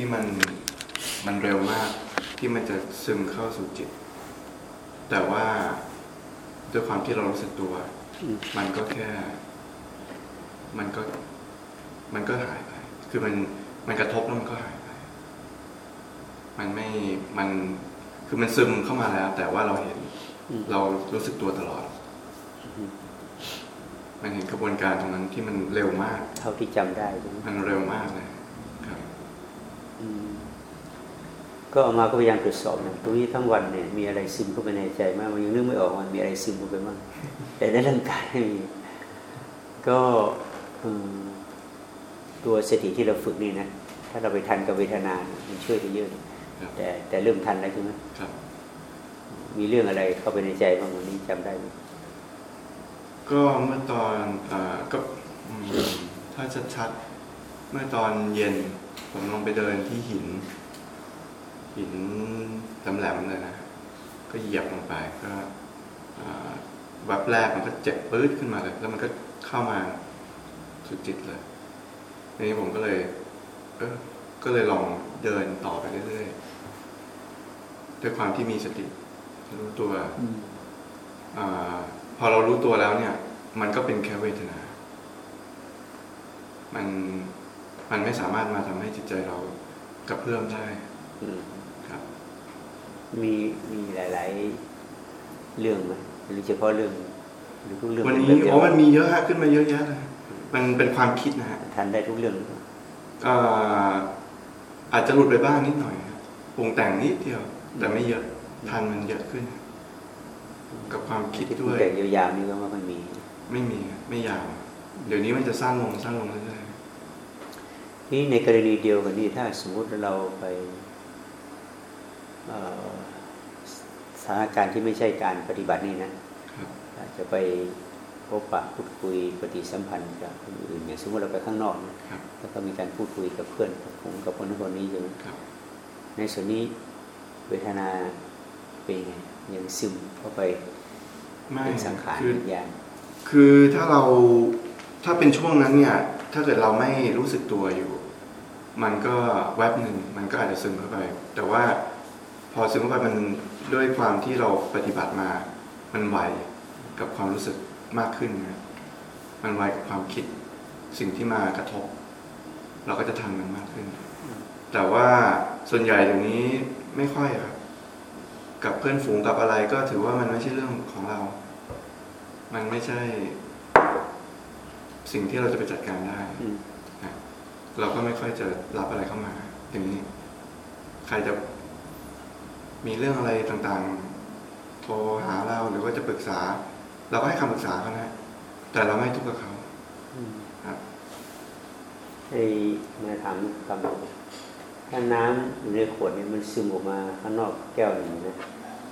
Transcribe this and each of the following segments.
ที่มันมันเร็วมาก ที่มันจะซึมเข้าสู่จิต แต่ว่าด้วยความที่เรารู้สึกตัวอืมมันก็แค่ มันก็ มันก็หายไป คือมันมันกระทบแล้วมันก็หายไป มันไม่มันคือมันซึมเข้ามาแล้ว แต่ว่าเราเห็นอืมเรารู้สึกตัวตลอดอืมมันเห็นกระบวนการตรงนั้นที่มันเร็วมาก เท่าที่จำได้ใช่ไหมมันเร็วมากเลยครับอืม ก็เอามาก็พยายามตรวจสอบนะตรงนี้ทั้งวันเนี่ยมีอะไรซึมเข้าไปในใจมากมันยังนึกไม่ออกมันมีอะไรซึมเข้าไปบ้างแต่ในร่างกายไม่มีก็อืมตัวสติที่เราฝึกนี่นะถ้าเราไปทันกับเวทนาเนี่ยมันช่วยได้เยอะนะครับแต่แต่เริ่มทันแล้วใช่ไหมครับมีเรื่องอะไรเข้าไปในใจบ้างวันนี้จำได้ไหมก็เมื่อตอนเอ่อก็อืมถ้าชัดๆเมื่อตอนเย็น ผมลงไปเดินที่หิน หินแหลมๆเลยนะ ก็เหยียบลงไปก็วับแรกมันก็เจ็บปื๊ดขึ้นมาเลย แล้วมันก็เข้ามาสุดจิตเลยทีนี้ผมก็เลย เออก็เลยลองเดินต่อไปเรื่อยๆด้วยความที่มีสติ รู้ตัวอพอเรารู้ตัวแล้วเนี่ย มันก็เป็นแค่เวทนา มัน มันไม่สามารถมาทำให้จิตใจเรากระเพื่อมได้อืมครับ มีมีหลาย ๆ เรื่องไหมหรือเฉพาะเรื่องหรือทุกเรื่องวันนี้เรื่องเดียโอ้มันมีเยอะฮะขึ้นมาเยอะแยะเลยมันเป็นความคิดนะฮะทันได้ทุกเรื่องหรือเปล่าอ่าอาจจะหลุดไปบ้างนิดหน่อยฮะปรุงแต่งนิดเดียว แต่ไม่เยอะทันมันเยอะขึ้น กับความคิดที่ด้วยแต่ยาวๆนี่ก็ว่ามันมี ไม่มีฮะไม่ยาว เดี๋ยวนี้มันจะสั้นลงสั้นลงเรื่อย นี่ในกรณีเดียวกันนี่ถ้าสมมติเราไปเอ่อสถานการณ์ที่ไม่ใช่การปฏิบัตินี่นะครับอาจจะไปพบปะพูดคุยปฏิสัมพันธ์กับคนอื่นอย่างสมมติเราไปข้างนอกนะครับแล้วก็มีการพูดคุยกับเพื่อนกับผมกับคนนู้นคนนี้ใช่ไหมครับในส่วนนี้เวทนาเป็นยังไงยังซึมเข้าไปไม่เป็นสังขารคือวิญญาณคือถ้าเราถ้าเป็นช่วงนั้นเนี่ย ถ้าเกิดเราไม่รู้สึกตัวอยู่ มันก็แวบหนึ่งมันก็อาจจะซึมเข้าไป แต่ว่าพอซึมเข้าไปมันด้วยความที่เราปฏิบัติมา มันไวกับความรู้สึกมากขึ้นนะมันไวกับความคิดสิ่งที่มากระทบ เราก็จะทันมันมากขึ้น แต่ว่าส่วนใหญ่เดี๋ยวนี้ไม่ค่อยครับกับเพื่อนฝูงกับอะไรก็ถือว่ามันไม่ใช่เรื่องของเรา มันไม่ใช่ สิ่งที่เราจะไปจัดการได้ เราก็ไม่ค่อยจะรับอะไรเข้ามา อย่างนี้ ใครจะมีเรื่องอะไรต่างๆ โทรหาเราหรือว่าจะปรึกษา เราก็ให้คำปรึกษาเขานะ แต่เราไม่ทุกข์กับเขาอืมครับไอ้มาถามคำหนึ่งถ้าน้ำอยู่ในขวดเนี่ยมันซึมออกมาข้างนอกแก้วหนึ่งนะ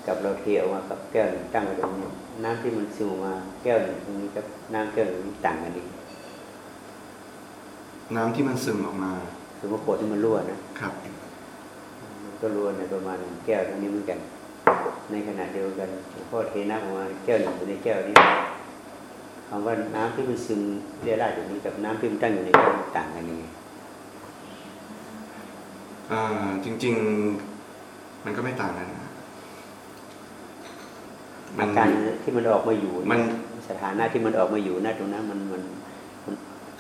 กับเราเทออกมากับแก้วหนึ่งตั้งไว้ตรงนี้น้ำที่มันซึมออกมาแก้วหนึ่งตรงนี้กับน้ำแก้วหนึ่งนี่ต่างกันดี น้ำที่มันซึมออกมาสมมติขวดที่มันรั่วนะครับ มันก็รั่วในประมาณหนึ่งแก้วเท่านี้เหมือนกัน ในขณะเดียวกันหลวงพ่อเทน้ำออกมาแก้วหนึ่งอยู่ในแก้วนี้คำว่าน้ำที่มันซึมเรียราดอย่างนี้กับน้ำที่มันตั้งอยู่ในแก้วมันต่างกันยังไงอ่าจริง ๆ มันก็ไม่ต่างกันนะมัอาการที่มันออกมาอยู่มันสถานะที่มันออกมาอยู่นะตรงนั้นมันมันมัน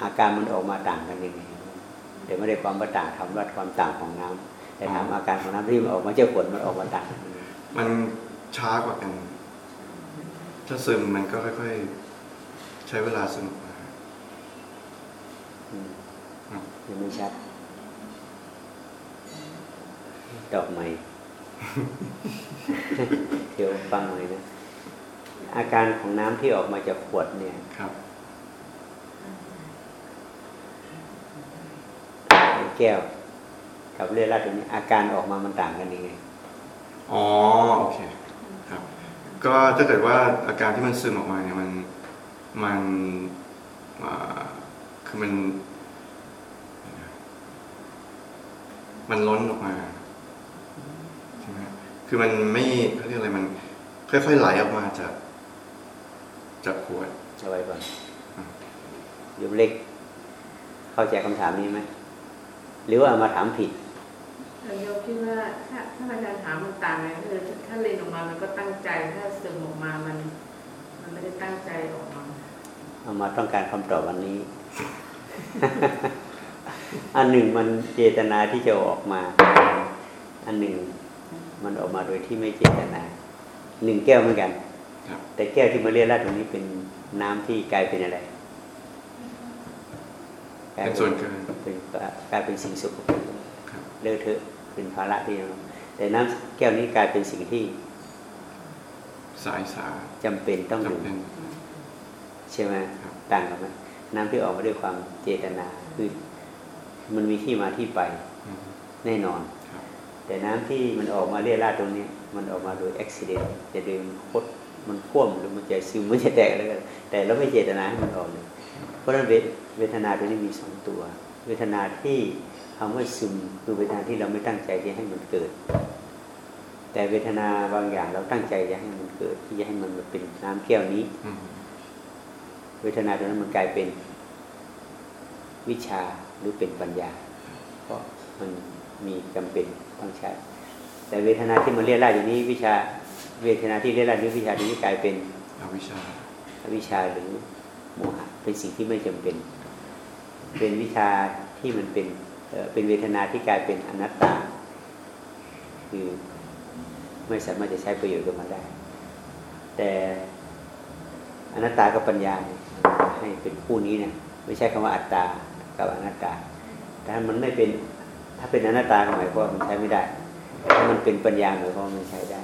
อาการมันออกมาต่างกันยังไงเดี๋ยวไม่ได้ความว่าต่างคำว่าความต่างของน้ำแต่ถามอาการของน้ำที่มันออกมาเจ้าผลมันออกมาต่างกันยังไงมันช้ากว่ากัน ถ้าซึมมันก็ค่อยๆใช้เวลาซึมออกมาอืมครับยังไม่ชัดดอกไม้เดี๋ยวฟังหน่อยนะ อาการของน้ำที่ออกมาจากขวดเนี่ยครับ ใน แก้ว กับเลือดราดตรงนี้อาการออกมามันต่างกันยังไงอ๋อโอเคครับ ก็ถ้าเกิดว่าอาการที่มันซึมออกมาเนี่ยมันมันอ่าคือมัน มันล้นออกมาใช่ไหมคือมันไม่เขาเรียกอะไรมัน ค่อยๆไหลออกมาจาก จากขวดเอาไว้ก่อนอืมโยมเล็ก เข้าใจคำถามนี้ไหม หรือว่าเอามาถามผิดแต่โยมคิดว่าถ้าถ้าอาจารย์ถามมันต่างไงคือถ้าเรียนออกมามันก็ตั้งใจถ้าซึมออกมามันมันไม่ได้ตั้งใจออกมาเอามาต้องการคำตอบวันนี้ อันหนึ่งมันเจตนาที่จะออกมา อันหนึ่งมันออกมาโดยที่ไม่เจตนาหนึ่งแก้วเหมือนกันครับแต่แก้วที่มาเรียกราดตรงนี้เป็นน้ำที่กลายเป็นอะไรกลาย เป็นส่วนเกินเป็นกลายเป็นสิ่งสกปรกครับเลอะเทอะเป็นภาระที่เราแต่น้ำแก้วนี้กลายเป็นสิ่งที่ สายสาจำเป็นต้องดื่มจำเป็นใช่ไหมครับต่างกันไหมน้ำที่ออกมาด้วยความเจตนาคือมันมีที่มาที่ไปอืมแน่นอนครับแต่น้ำที่มันออกมาเรียราดตรงเนี้ยมันออกมาโดยอุบิเหตุจะดึงคดมันคว่ำหรือมันจะซึมมันจะแตกอะไรกันแต่เราไม่เจตนาให้มันออกเลยเพราะฉะนั้นเว เวทนาตัวนี้มีสองตัว เวทนาที่คำว่าซึมคือเวทนาที่เราไม่ตั้งใจที่ให้มันเกิด แต่เวทนาบางอย่างเราตั้งใจจะให้มันเกิด ที่จะให้มันมาเป็นน้ำแก้วนี้อืมเวทนาตัวนั้นมันกลายเป็นวิชาหรือเป็นปัญญา เพราะมันมีจำเป็นต้องใช้ แต่เวทนาที่มันเรียกได้อย่างนี้วิชาเวทนาที่เรียกได้หรือวิชาที่กลายเป็นอวิชชาอวิชชาหรือโมหะเป็นสิ่งที่ไม่จำเป็น เป็นวิชาที่มันเป็นเป็นเวทนาที่กลายเป็นอนัตตา คือไม่สามารถจะใช้ประโยชน์กับมันได้ แต่อนัตตากับปัญญาให้เป็นคู่นี้เนี่ยไม่ใช่คำว่าอัตตากับอนัตตาถ้ามันไม่เป็นถ้าเป็นอนัตตาหมายความว่ามันใช้ไม่ได้ ถ้ามันเป็นปัญญาหมายความว่ามันใช้ได้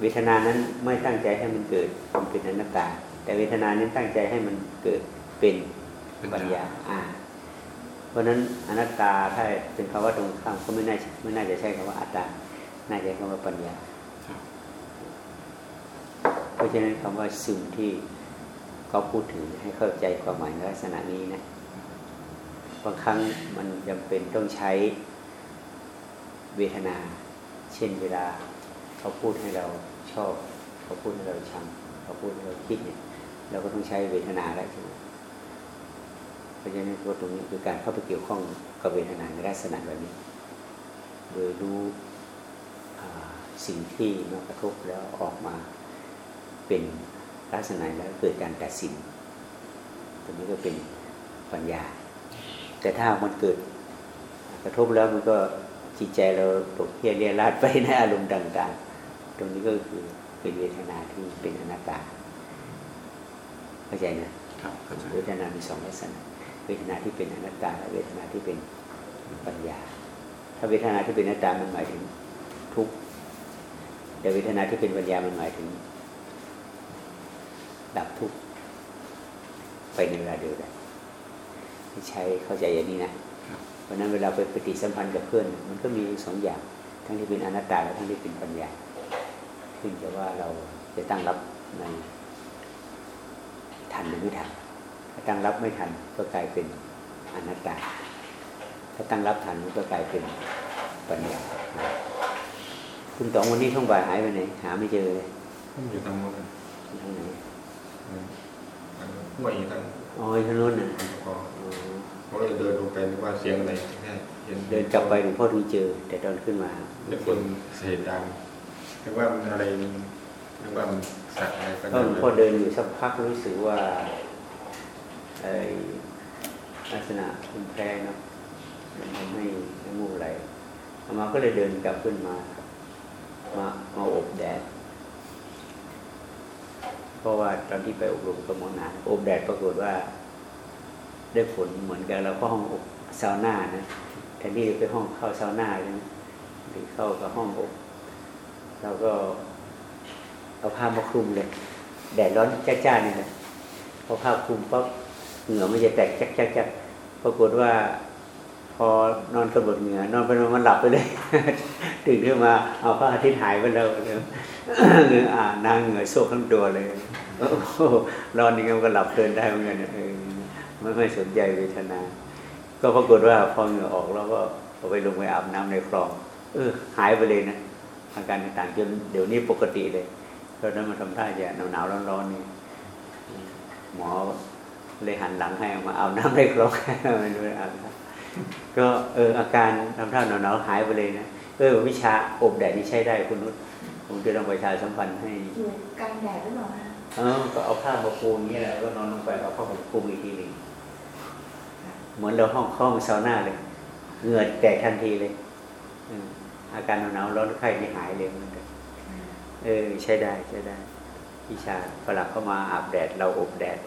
เวทนานั้นไม่ตั้งใจให้มันเกิดมันเป็นอนัตตา แต่เวทนานั้นตั้งใจให้มันเกิดเป็น เป็นปัญญาญาอ่าเพราะฉะนั้นอนัตตาถ้าเป็นคำว่าตรงข้ามก็ไม่น่าไม่น่าจะใช้คำว่าอัตตา น่าจะใช้คำว่าปัญญาครับเพราะฉะนั้นคำว่าซึมที่เขาพูดถึงให้เข้าใจความหมายในลักษณะนี้นะบางครั้งมันจำเป็นต้องใช้เวทนา เช่นเวลาเขาพูดให้เราชอบ เขาพูดให้เราชังเขาพูดให้เราคิดเนี่ย เราก็ต้องใช้เวทนาแล้วใช่ไหมเพ ราะฉะนั้นตัวตรงนี้คือการเข้าไปเกี่ยวข้องกับเวทนาในลักษณะแบบนี้ โดยรู้อ่าสิ่งที่มากระทบแล้วออกมาเป็นลักษณะแล้วเกิดการตัดสินตรงนี้ก็เป็นปัญญา แต่ถ้ามันเกิดกระทบแล้วมันก็จิตใจเราตกเพี้ยเรียราดไปในอารมณ์ต่าง ๆ ตรงนี้ก็คือเป็นเวทนาที่เป็นอนัตตาเข้าใจนะครับเข้าใจเวทนามีสองลักษณะ เวทนาที่เป็นอนัตตาและเวทนาที่เป็นปัญญา ถ้าเวทนาที่เป็นอนัตตามันหมายถึงทุกข์แต่เวทนาที่เป็นปัญญามันหมายถึง ดับทุกข์ไปในเวลาเดียวกันที่ใช้เข้าใจอย่างนี้นะเพราะนั้นเวลาไปปฏิสัมพันธ์กับเพื่อน มันก็มีสองอย่าง ทั้งที่เป็นอนัตตาและทั้งที่เป็นปัญญาขึ้นกับว่าเราจะตั้งรับในทันหรือไม่ทัน ตั้งรับไม่ทันก็กลายเป็นอนัตตา ถ้าตั้งรับทันมันก็กลายเป็นปัญญาคุณต๋องวันนี้ท่องบ่ายหายไปไหนหาไม่เจอเลยอยู่ทางโน้นอยู่ทางไหนห้วยอีกทางอ๋ออยู่ทางโน้นน่ะพออ๋อเขาเลยเดินลงไปนึกว่าเสียงอะไรแค่เห็นเดินกลับไปหลวงพ่อถึงเจอ แต่ตอนขึ้นมาเป็นคนเสียงดังนึกว่ามันอะไรนึกว่ามันสัตว์อะไรก็ก็หลวงพ่อเดินอยู่สักพักรู้สึกว่าไอ้ ลักษณะคุมแพ้เนาะมันทำให้น้ำมูกไหลอามาก็เลยเดินกลับขึ้นมามามาอบแดด เพราะว่าตอนที่ไปอบรมกับหมอหนาอบแดดปรากฏว่า ได้ผลเหมือนกันเราก็ห้องอบซาวน่านะแทนที่ไปห้องเข้าซาวน่าใช่ไหมหรือเข้ากับห้องอบเราก็เอาผ้ามาคลุมเลย แดดร้อนจ้าๆนี่แหละพอผ้าคลุมปั๊บ เหงื่อมันจะแตกแจักจักจักปรากฏว่า พอนอนกระบดเหงื่อนอนไปนอนมันหลับไปเลยตื่นขึ้นมา เอาพระอาทิตย์หายไปแล้วเหงื่ออ่านางเหงื่อโซกทั้งตัวเลยร้อนนี่ก็หลับเพลินได้เหมือนกันไม่ไม่สนใจเวทนา ก็ปรากฏว่าพอเหงื่อออกแล้วก็ไปลงไปอาบน้ำในคลอง เออ หายไปเลยนะอาการต่างๆจนเดี๋ยวนี้ปกติเลยตอนนั้นมันทำท่าจะหนาวๆร้อนๆนี่หมอ เลยหันหลังให้มาอาบน้ำในคลองไม่รู้อาบน้ำก็เอออาการทำท่าหนาวๆหายไปเลยนะเออวิชาอบแดดนี่ใช้ได้คุณนุชผมจะลองประชาสัมพันธ์ให้อยู่กลางแดดหรือเปล่าคะเออก็เอาผ้ามาปูอย่างนี้แหละแล้วก็นอนลงไปเอาผ้ามาปูอีกทีหนึ่งเหมือนเราห้องห้องซาวน่าเลยเหงื่อแตกทันทีเลยเอออาการหนาวๆร้อนไข้นี่หายเลยเหมือนกันเออใช้ได้ใช้ได้ วิชาฝรั่งเข้ามาอาบแดดเราอบแดด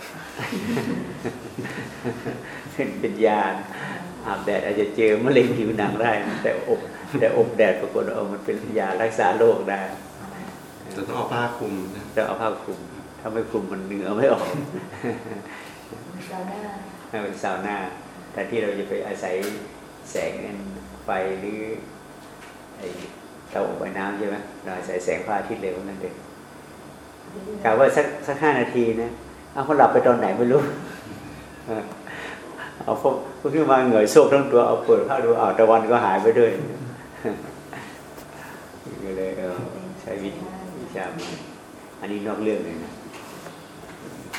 เป็นเป็นยาอาบแดดอาจจะเจอมะเร็งผิวหนังได้นะแต่อบแต่อบแดดปรากฏว่าเอามันเป็นยารักษาโรคได้จะต้องเอาผ้าคลุมนะจะเอาผ้าคลุม ถ้าไม่คลุมมันเหนือไม่ออกดาวหน้าให้เป็นซาวน่าแต่ที่เราจะไปอาศัยแสงไฟหรือไอเตาอบไอ้น้ำใช่ไหมเราอาศัยแสงพระอาทิตย์เร็วนั่นเอง กะว่าสักสักห้านาทีนะเอาเขาหลับไปตอนไหนไม่รู้เออเอาพวกพวกที่มาเหงื่อโซกทั้งตัวเอาเปิดผ้าดูเอาวตะวันก็หายไปด้วยก็เลยเออใช้วิธีวิชามาอันนี้นอกเรื่องเลยนะ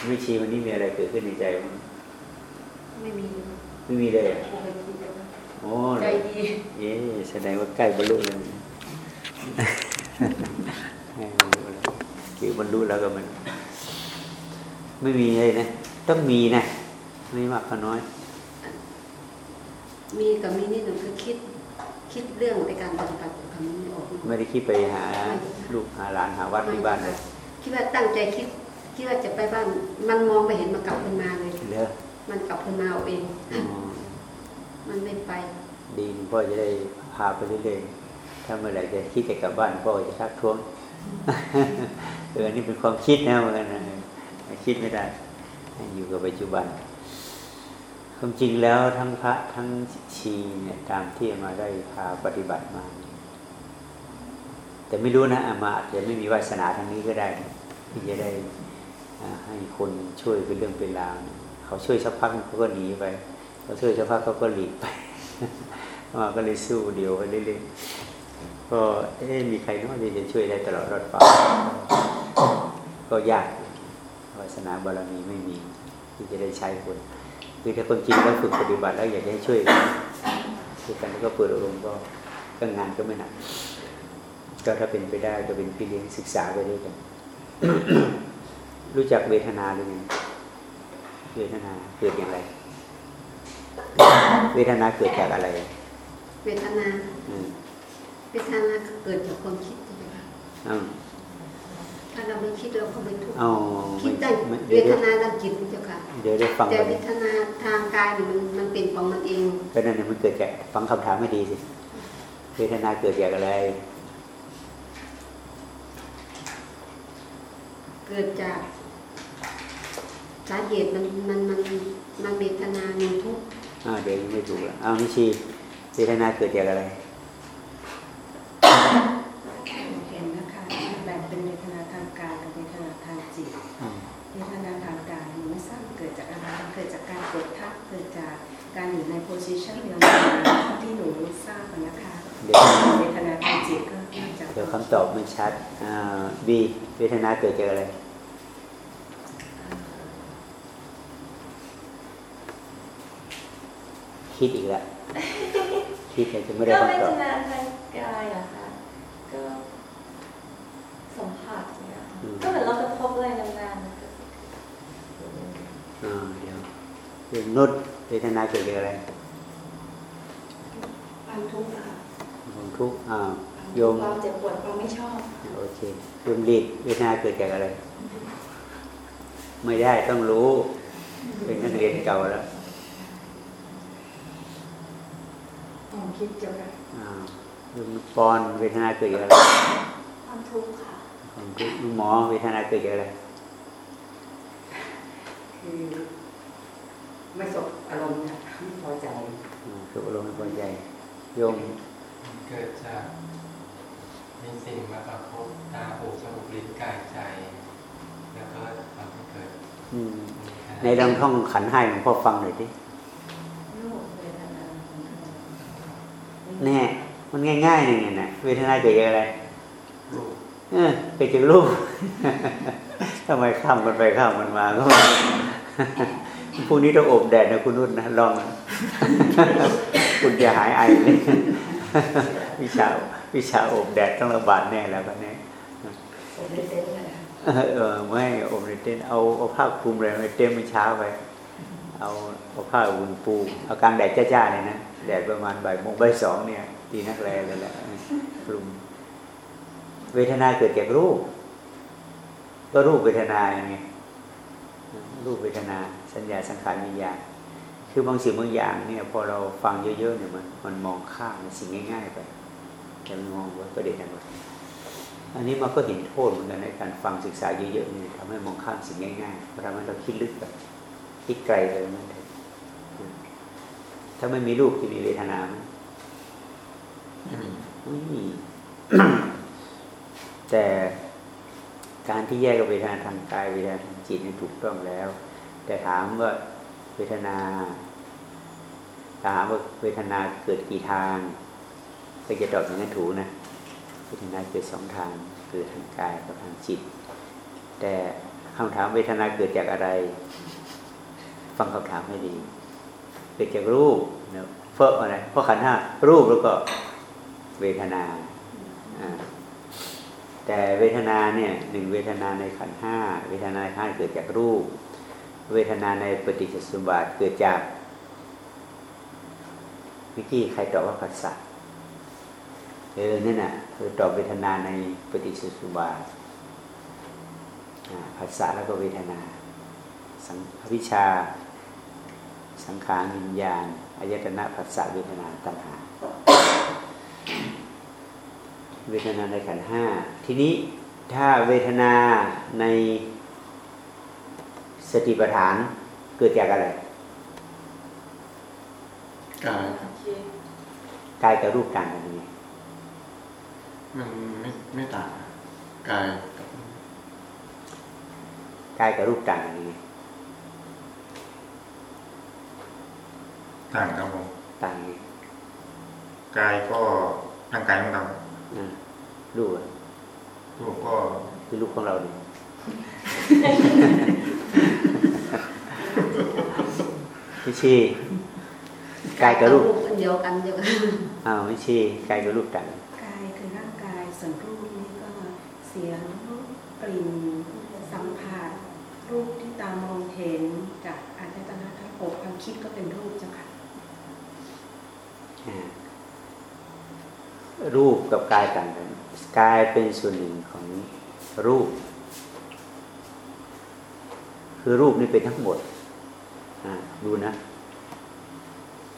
ไม่ชีวันนี้มีอะไรเกิดขึ้นในใจมั้งไม่มีไม่มีเลยอะปกติเลยโอ้ใจดีเย้แสดงว่าใกล้บรรลุแล้ว ใกล้บรรลุแล้ว คือบรรลุแล้วก็มัน ไม่มีเลยนะ ต้องมีนะ ไม่มากก็น้อย มีกับมีนี่หนูคือคิด คิดเรื่องในการปฏิบัติคำนี้ไม่ออกไม่ได้คิดไปหาลูกหาหลานหาวัดที่บ้านเลยคิดว่าตั้งใจคิดคิดว่าจะไปบ้าน มันมองไปเห็นมันกลับขึ้นมาเลยเด้อมันกลับขึ้นมาเอาเองอ๋อมันไม่ไป ดีพ่อจะได้พาไปเรื่อยๆถ้าเมื่อไหร่จะคิดจะกลับบ้านพ่อจะทักท้วงเอออันนี่เป็นความคิดนะเหมือนกันนะคิดไม่ได้ อยู่กับปัจจุบันความจริงแล้วทั้งพระทั้งชีเนี่ยตามที่มาได้พาปฏิบัติมา แต่ไม่รู้นะอามาอาจจะไม่มีวาสนาทางนี้ก็ได้ ที่จะได้ให้คนช่วยเป็นเรื่องเป็นราวเขาช่วยสักพักเขาก็หนีไปเขาช่วยสักพักเขาก็หลีกไปมาก็เลยสู้เดียวไปเรื่อยๆก็เอ๊มีใครน้อยที่จะช่วยได้ตลอดรอดฝั่ง ก็ยากวาสนาบารมีไม่มี ที่จะได้ใช้คนคือถ้าคนจริงแล้วฝึกปฏิบัติแล้วอยากจะให้ช่วยกันช่วยกันแล้วก็เปิดอบรมก็ก็งานก็ไม่หนักก็ถ้าเป็นไปได้ก็เป็นพี่เลี้ยงศึกษาไปด้วยกัน รู้จักเวทนาหรือไงเวทนาเกิดอย่างไร เวทนาเกิดจากอะไร เวทนาอืมเวทนาเกิดจากความคิดใช่ไหมคะเอ้า ถ้าเราไม่คิดเราก็ไม่ทุกข์เอาคิดได้ไม่เวเดี๋ยวทเดี๋ยวนาทางจิตนะเจ้าค่ะเดี๋ยวได้ฟังแต่กันเวทนาทางกายเนี่ยมันมันเป็นของมันเองก็นั่นน่ะมันเกิดจากฟังคำถามไม่ดีสิเวทนาเกิดจากอะไร เกิดจากสาเหตุมันมันมันมันเวทนาหนึ่งทุกข์อ้าวเดี๋ยวยังไม่ถูกละอ้าวนิชีเวทนาเกิดจากอะไรเห็นนะคะแบ่งเป็นเวทนาทางกายกับเวทนาทางจิต อืม เวทนาทางกายมันไม่ทราบเกิดจากอะไรมันเกิดจากการกดทับเกิดจากการ อยู่ในโพสิชันยาวๆที่หนูทราบอะนะคะเดี๋ยวเวทนาทางจิตก็น่าจะเดี๋ยวคำตอบไม่ชัดอ่าบีเวทนาเกิดจากอะไรคิดอีกแล้วคิดแต่จะไม่ได้ก็ไม่คำตอบทนาทางกายเหรอคะก็สัมผัสเนี่ยอืมก็เหมือนเรากระทบอะไรนานๆมันก็อ่าเดี๋ยวเรื่องนุชเวทนาเกิดจากอะไร ความทุกข์อะค่ะความทุกข์อ่าโยมความเจ็บปวดความไม่ชอบโอเคโยมรีดเวทนาเกิดจากอะไร ไม่ได้ต้องรู้ เป็นนักเรียนเก่าแล้วความคิดเกี่ยวกับอ่าลุงปอนเวทนาเกิดจากอะไรความทุกข์ค่ะของลุงหมอเวทนาเกิดจากอะไรคือไม่สบอารมณ์นะไม่พอใจอ่าสุขอารมณ์ไม่พอใจ โยม เกิดจากมีสิ่งมากระทบตาหูจมูกลิ้นกายใจ แล้วก็ทำให้เกิดอืมมีการในลองท่องขันธ์ให้หลวงพ่อฟังหน่อยดิรูปเวทนาแน่มันง่ายๆนี่นะเวทนาเกิดจากอะไรรูปเออเกิดจากรูปทำไมข้ามกันไปข้ามกันมาก็ไม่พรุ่งนี้ต้องอบแดดนะคุณนุ่นนะลองนะ คุณจะหายไอเลยวิชาวิชาอบแดดต้องระบาดแน่แล้วกันแน่ผมเลยเต้นเลยเออไม่อบในเต็นท์เอาเอาผ้าคลุมเลยไม่เต็มไม่เช้าไปเอาเอาผ้าอุ่นปูเอากลางแดดจ้าๆเลยนะแดดประมาณบ่ายโมงบ่ายสองเนี่ยตีนักแรเลยแหละคลุมเวทนาเกิดจากรูป ก็รูปเวทนาไงรูปเวทนา สัญญาสังขารวิญญาณ คือบางสิ่งบางอย่างเนี่ย พอเราฟังเยอะๆเนี่ยมันมันมองข้ามสิ่งง่าย ๆ ไปแต่มันมองว่าประเด็นอะไรอันนี้มันก็เห็นโทษเหมือนกันในการฟังศึกษาเยอะๆเนี่ยทำให้มองข้ามสิ่งง่ายๆทำให้เราคิดลึกแบบคิดไกลเลยนั่นเองถ้าไม่มีรูปจะมีเวทนาไหมไม่มีไม่มีแต่การที่แยกกับเวทนาทางกายเวทนาทางจิตนี่ถูกต้องแล้ว แต่ถามว่า เวทนาถามว่าเวทนาเกิดกี่ทางก็จะตอบอย่างนั้นถูกนะเวทนาเกิดสองทางเกิดทางกายกับทางจิต แต่คำถามเวทนาเกิดจากอะไร ฟังคำถามให้ดี เกิดจากรูปเนะเพราะอะไรเพราะขันห้ารูปแล้วก็เวทนาแต่เวทนาเนี่ยหนึ่งเวทนาในขันห้าเวทนาในขันธ์ห้าเกิดจากรูป เวทนาในปฏิจจสมบัติเกิดจากวิกี้ใครตอบว่าผัสสะเออนั่นน่ะคือตอบเวทนาในปฏิจจสมบัติอ่าผัสสะแล้วก็เวทนาสังวิชชา สังขารวิญญาณอายตนะผัสสะเวทนาตัณหา เวทนาในขันห้าทีนี้ถ้าเวทนาใน สติปัฏฐานเกิดจากอะไรกายครับกายกับรูปต่างกันยังไงมันไม่ไม่ต่างกายกับกายกับรูปต่างกันยังไงต่างครับผมต่างยังไงกายก็ร่างกายของเราอ่ารูปอะรูปก็คือรูปของเราเนี่ยไม่ใช่กายกับรูปอันเดียวกันเดียวกันอ้าวไม่ใช่กายกับรูปต่างกันกายคือร่างกายส่วนรูปนี่ก็เสียงกลิ่นสัมผัสรูปที่ตามองเห็นจากอายตนะทั้งหกความคิดก็เป็นรูปเจ้าค่ะอ่ารูปกับกายต่างกันกายเป็นส่วนหนึ่งของรูป คือรูปนี่เป็นทั้งหมดอ่า ดูนะ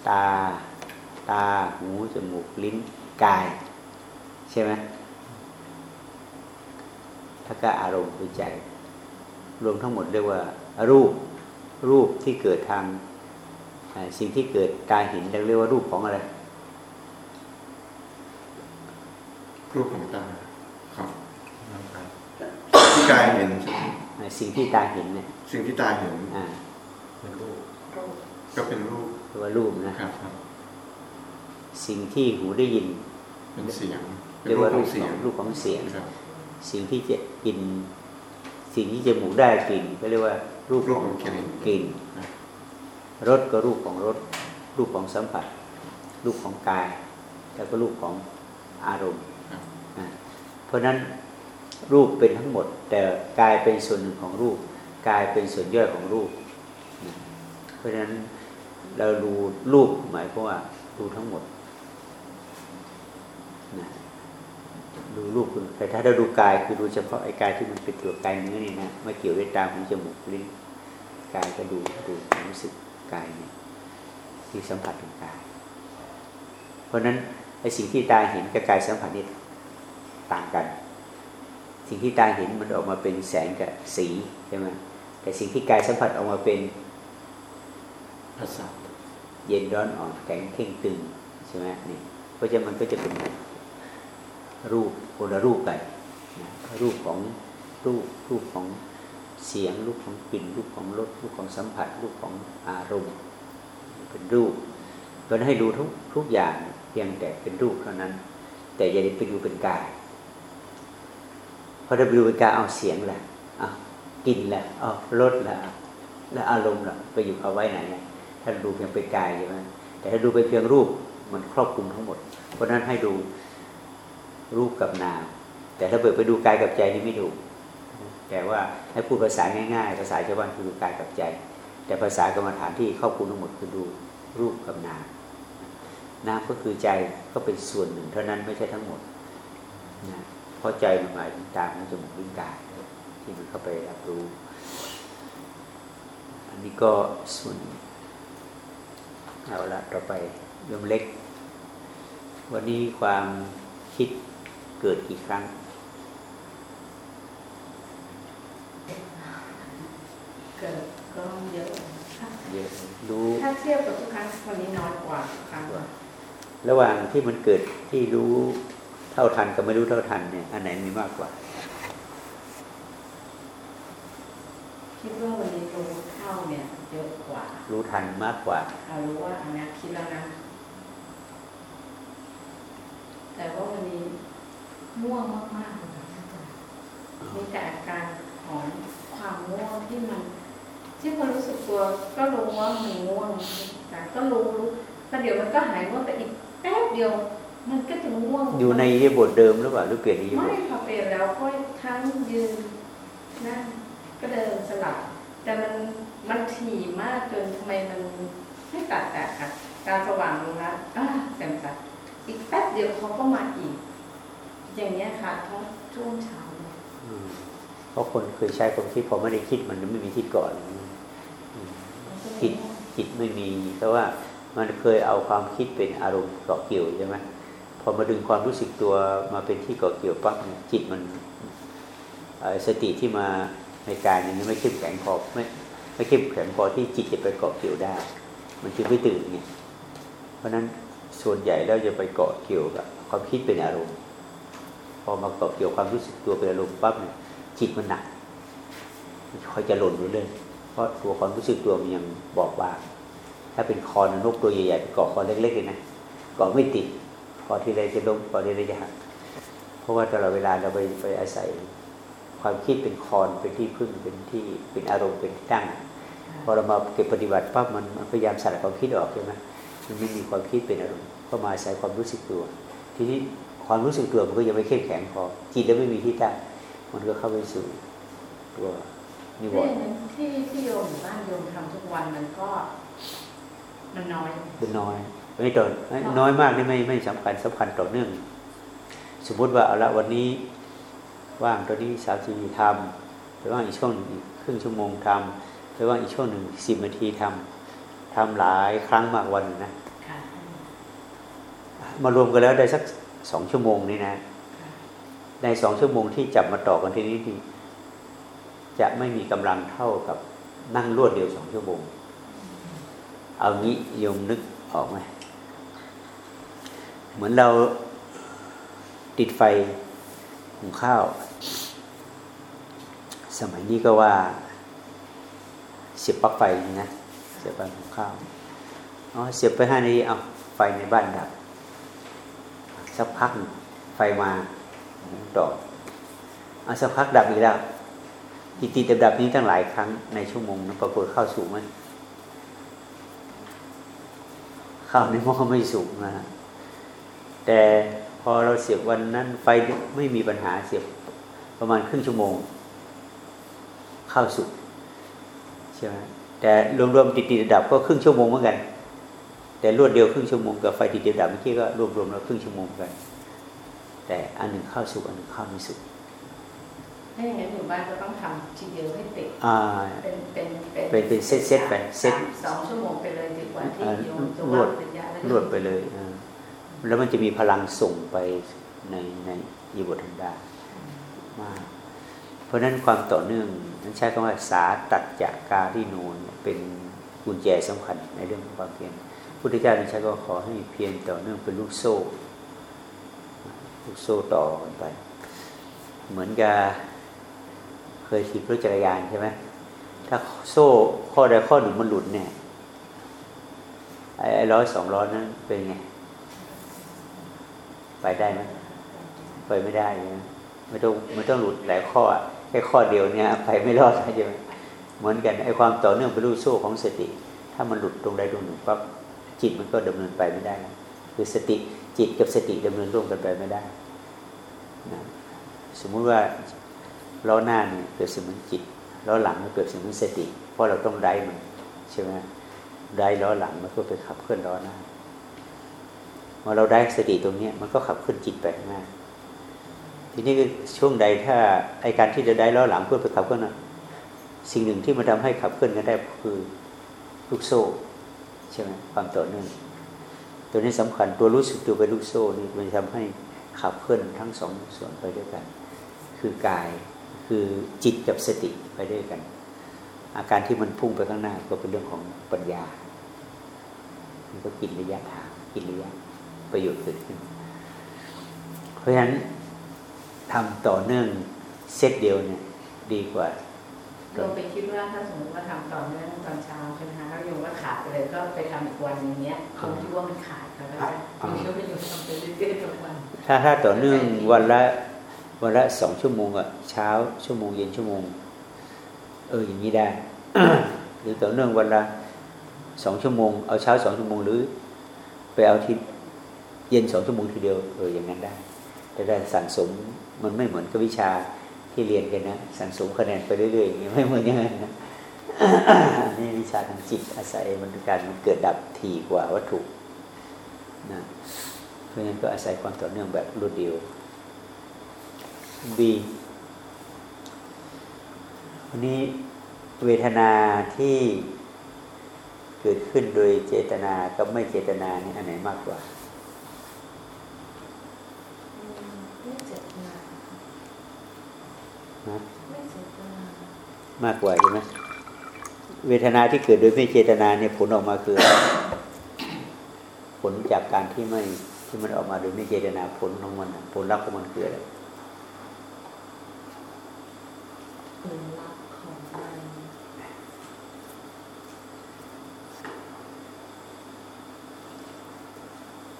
ตา ตา หู จมูก ลิ้น กาย ใช่ไหมถ้าก็อารมณ์คือใจ รวมทั้งหมดเรียกว่า รูป รูปที่เกิดทางอ่าสิ่งที่เกิดตาเห็นเรียกว่ารูปของอะไร รูปของตา ครับร่างกายที่กายเห็นใช่ไหมอ่าสิ่งที่ตาเห็นเนี่ย สิ่งที่ตาเห็น อ่า เป็นรูปก็เป็นรูปเรียกว่ารูปนะครับครับสิ่งที่หูได้ยิน เป็นเสียงเป็นเรียกรูปว่าขรูองปขเสียองงรูปของเสียงครับสิ่งที่จะกิน สิ่งที่จมูกได้กลิ่นก็เรียกว่า รูปรูปขขอองงกลิ่นกลิ่นครับรสก็รูปของรสรูปของสัมผัส รูปของกาย แล้วก็รูปของอารมณ์ครับอ่าเพราะฉะนั้นรูปเป็นทั้งหมด แต่กายเป็นส่วนหนึ่งของรูป กายเป็นส่วนย่อยของรูปนะ เพราะฉะนั้นเราดูรูปหมายความว่าดูทั้งหมดนะดูรูปคือแต่ถ้าเราดูกายคือดูเฉพาะไอ้กายที่มันเป็นตัวกายเนื้อนี่นะไม่เกี่ยวด้วยตาหูจมูกลิ้นกายก็ดูดูรู้สึกกายเนี่ยที่สัมผัสของกาย เพราะฉะนั้นไอ้สิ่งที่ตาเห็นกับกายสัมผัสนี่ต่างกัน สิ่งที่ตาเห็นมันออกมาเป็นแสงกับสีใช่ไหมแต่สิ่งที่กายสัมผัสออกมาเป็น ภาษาเย็นร้อนอ่อนแข็งเข่งตึงใช่ไหมนี่เพราะฉะนั้นมันก็จะเป็นรูปคนละรูปกันะรูปของรูปรูปของเสียงรูปของกลิ่นรูปของรสรูปของสัมผัส รูปของอารมณ์ เป็นรูปก็ให้ดูทุกทุกอย่างเพียงแต่เป็นรูปเท่านั้น แต่อย่าไปดูเป็นกายพอได้ไปดูเป็นกายเอาเสียงแหละเอากลิ่นแหละเอารสแหละแล้วอารมณ์ละไปอยู่เอาไว้ไหนอะ ถ้าดูเพียงเป็นกายใช่ไหมแต่ถ้าดูไปเพียงรูปมันครอบคลุมทั้งหมด เพราะฉะนั้นให้ดูรูปกับนาม แต่ถ้าเบิดไปดูกายกับใจนี่ไม่ถูกแต่ว่าให้พูดภาษาง่ายๆ ภาษาชาวบ้านคือดูกายกับใจ แต่ภาษากรรมฐานที่ครอบคลุมทั้งหมดคือดูรูปกับนามนามก็คือใจก็เป็นส่วนหนึ่ง เท่านั้นไม่ใช่ทั้งหมดนะเพราะใจมันหมายถึงตาหูจมูกลิ้นกายที่มันเข้าไปรับรู้ อันนี้ก็ส่วน เอาละต่อไปโยมเล็ก วันนี้ความคิดเกิดกี่ครั้ง เกิดก็เยอะค่ะเยอะรู้ถ้าเทียบกับทุกครั้งวันนี้น้อยกว่าทุกครั้งระหว่างที่มันเกิดที่รู้เท่าทันกับไม่รู้เท่าทันเนี่ยอันไหนมีมากกว่า คิดว่าวันนี้รู้เท่าเนี่ยเยอะกว่า รู้ทันมากกว่าเรารู้ว่าอันนี้คิดแล้วนะแต่ว่าวันนี้ง่วงมากๆเลยค่ะอาจารย์มีแต่อาการของความง่วงที่มัน ที่มันรู้สึกตัวก็รู้ว่ามันง่วงแต่ก็รู้รู้แต่เดี๋ยวมันก็หายง่วงไปอีกแป๊บเดียว มันก็จะง่วง อยู่ในอิริยาบทเดิมหรือเปล่าหรือเปลี่ยนอิริยาบไม่ถพอเปลี่ยนแล้วก็ทั้งยืนนั่งก็เดินสลับ แต่มัน มันถี่มากจนทำไมมันไม่ตัดแต่ค่ะ การสว่างลงแล้วอ่าแจ่มใสอีกแป๊บเดียวเขาก็มาอีก อย่างเนี้ยค่ะทั้งช่วงเช้าเลยอืมเพราะคนเคยใช้ความคิดพอไม่ได้คิดมันไม่มีที่ก่อนอืมมันก็เลยจิตจิตไม่มี เพราะว่ามันเคยเอาความคิดเป็นอารมณ์เกาะเกี่ยวใช่ไหมพอมาดึงความรู้สึกตัวมาเป็นที่เกาะเกี่ยวปั๊บเนี่ยจิตมันเอ่อสติที่มาในกายนี้ไม่เข้มแข็งพอไม่ ไม่เข้มแข็งพอที่จิตจะไปเกาะเกี่ยวได้ มันจึงไม่ตื่นไงเพราะนั้นส่วนใหญ่แล้วจะไปเกาะเกี่ยวกับความคิดเป็นอารมณ์ พอมาเกาะเกี่ยวความรู้สึกตัวเป็นอารมณ์ปั๊บเนี่ยจิตมันหนักมันคอยจะหล่นอยู่เรื่อยเพราะตัวความรู้สึกตัวมันยังบอกว่า ถ้าเป็นคอนนกตัวใหญ่ๆไปเกาะคอเล็กๆเลยนะเกาะไม่ติดพอที่ไรจะล้มพอที่ไรจะหักเพราะว่าตลอดเวลาเราไปไปอาศัย ความคิดเป็นคอนเป็นที่พึ่งเป็นที่เป็นอารมณ์เป็นที่ตั้ง พอเรามาเก็บปฏิบัติปั๊บมันมันพยายามสลัดความคิดออกใช่ไหมมันไม่มีความคิดเป็นอารมณ์ก็มาอาศัยความรู้สึกตัว ทีนี้ความรู้สึกตัวมันก็ยังไม่เข้มแข็งพอจิตแล้วไม่มีที่ตั้งมันก็เข้าไปสู่ตัวนิวที่รณ์ที่ที่โยมอยู่บ้านโยมทำทุกวันมันก็มันน้อยเป็นน้อยไม่ต่อน้อยมากนี่ไม่ไม่สำคัญสำคัญต่อเนื่อง สมมุติว่าเอาละวันนี้ว่างตอนนี้สามสิบนาทีทำไปว่างอีกช่วงหนึ่งอีกครึ่งชั่วโมงทำ ไปว่างอีกช่วงหนึ่งสิบนาทีทำทำหลายครั้งมากวันหนึ่งนะค่ะมารวมกันแล้วได้สักสองชั่วโมงนี่นะค่ะในสองชั่วโมงที่จับมาต่อกันทีนี้ที่จะไม่มีกำลังเท่ากับนั่งรวดเดียวสองชั่วโมง เอางี้โยมนึกออกไหมเหมือนเราติดไฟหุงข้าว สมัยนี้ก็ว่า เสียบปลั๊กไฟนะเสียบไปหุงข้าวอ๋อเสียบไปห้านาทีเอาไฟในบ้านดับสักพักหนึ่งไฟมาต่อเอาสักพักดับอีกแล้วติติดดับดับนี้ตั้งหลายครั้งในชั่วโมงนะปรากฏข้าวสูงไหมข้าวในหม้อไม่สูงนะแต่พอเราเสียบวันนั้นไฟไม่มีปัญหาเสียบประมาณครึ่งชั่วโมง ข้าวสุก ใช่ไหมแต่รวมๆติดติดๆดับๆก็ครึ่งชั่วโมงเหมือนกัน แต่รวดเดียวครึ่งชั่วโมงกับไฟติดติดๆดับเมื่อกี้ก็รวมๆแล้วครึ่งชั่วโมงกัน แต่อันหนึ่งเข้าสุกอันหนึ่งเข้าไม่สุกถ้าอย่างนั้นอยู่บ้านก็ต้องทำทีเดียวให้ติดอ่าเป็นเป็นเป็นเป็นเป็นเซตเซตไปเซตสามสองชั่วโมงไปเลยดีกว่าที่อ่าโยมจะรวว่าดเป็นยาแล้วรวดไปเลยอ่าแล้วมันจะมีพลังส่งไปในในยีบทธรรมดามากเพราะฉะนั้นความต่อเนื่อง นั้นใช้คำว่าสาตัดจากการที่นูนเป็นกุญแจสำคัญในเรื่องของความเพียรพุทธเจ้าใช้ก็ขอให้เพียรต่อเนื่องเป็นลูกโซ่ลูกโซ่ต่อกันไป เหมือนกับเคยขี่รถจักรยานใช่ไหมถ้าโซ่ข้อใดข้อหนึ่งมันหลุดเนี่ยไอ้ร้อยสองร้อยนั้นเป็นไง ไปได้ไหมไปไม่ได้นะไม่ต้องไม่ต้องหลุดหลายข้ออะ แค่ข้อเดียวเนี่ยไปไม่รอดใช่ไหมเหมือนกันไอ้ความต่อเนื่องเป็นลูกโซ่ของสติ ถ้ามันหลุดตรงใดตรงหนึ่งปั๊บจิตมันก็ดำเนินไปไม่ได้ คือสติจิตกับสติดำเนินร่วมกันไปไม่ได้นะสมมุติว่าล้อหน้าเนี่ยเกิดสมือนจิตล้อหลังมันเกิดสมือนสติ เพราะเราต้องได้มันใช่ไหมได้ล้อหลังมันก็ไปขับเคลื่อนล้อหน้าเมื่อเราได้สติตรงเนี้ยมันก็ขับเคลื่อนจิตไปข้างหน้า ทีนี้ช่วงใดถ้าไอการที่จะได้ล้อหลังเพื่อไปขับเคลื่อนน่ะสิ่งหนึ่งที่มันทำให้ขับเคลื่อนกันได้คือลูกโซ่ใช่ไหมความต่อเนื่องตัวนี้สำคัญตัวรู้สึกตัวเป็นลูกโซ่นี่มันทำให้ขับเคลื่อนทั้งสองส่วนไปด้วยกัน คือกายคือจิตกับสติไปด้วยกัน อาการที่มันพุ่งไปข้างหน้าก็เป็นเรื่องของปัญญามันก็กินระยะทางกินระยะประโยชน์เกิดขึ้น เพราะฉะนั้น ทำต่อเนื่องเซตเดียวเนี่ยดีกว่าเราไปคิดว่าถ้าสมมติว่าทำต่อเนื่องตอนเช้าใช่ไหมคะแล้วโยมว่าขาดไปเลยก็ไปทำอีกวันอย่างเงี้ยคงคิดว่ามันขาดก็ได้โยมก็ไปอยู่ทำไปเรื่อยๆทุกวันถ้าถ้าต่อเนื่องวันละวันละสองชั่วโมงอะเช้าชั่วโมงเย็นชั่วโมง เอออย่างนี้ได้ หรือต่อเนื่องวันละสองชั่วโมง เอาเช้าสองชั่วโมงหรือ ไปเอาทีเย็นสองชั่วโมงทีเดียวเอออย่างนั้นได้แต่ได้สั่งสม มันไม่เหมือนกับวิชาที่เรียนกันนะสังสมคะแนนไปเรื่อยๆอย่างนี้ไม่เหมือนอย่างนั้นนะนี่วิชาทางจิตอาศัยมันการมันเกิดดับถี่กว่าวัตถุนะเพราะฉะนั้นก็อาศัยความต่อเนื่องแบบรวดเดียว B วันนี้เวทนาที่เกิดขึ้นโดยเจตนากับไม่เจตนานี่อันไหนมากกว่า ไม่เจ็บนา นะมากกว่าใช่ไหมเวทนาที่เกิดโดยไม่เจตนาเนี่ยผลออกมาคือ ผลจากการที่ไม่ที่มันออกมาโดยไม่เจตนาผลของมันผลลัพธ์ของมันคืออะไร ผลลัพธ์ของมัน เมื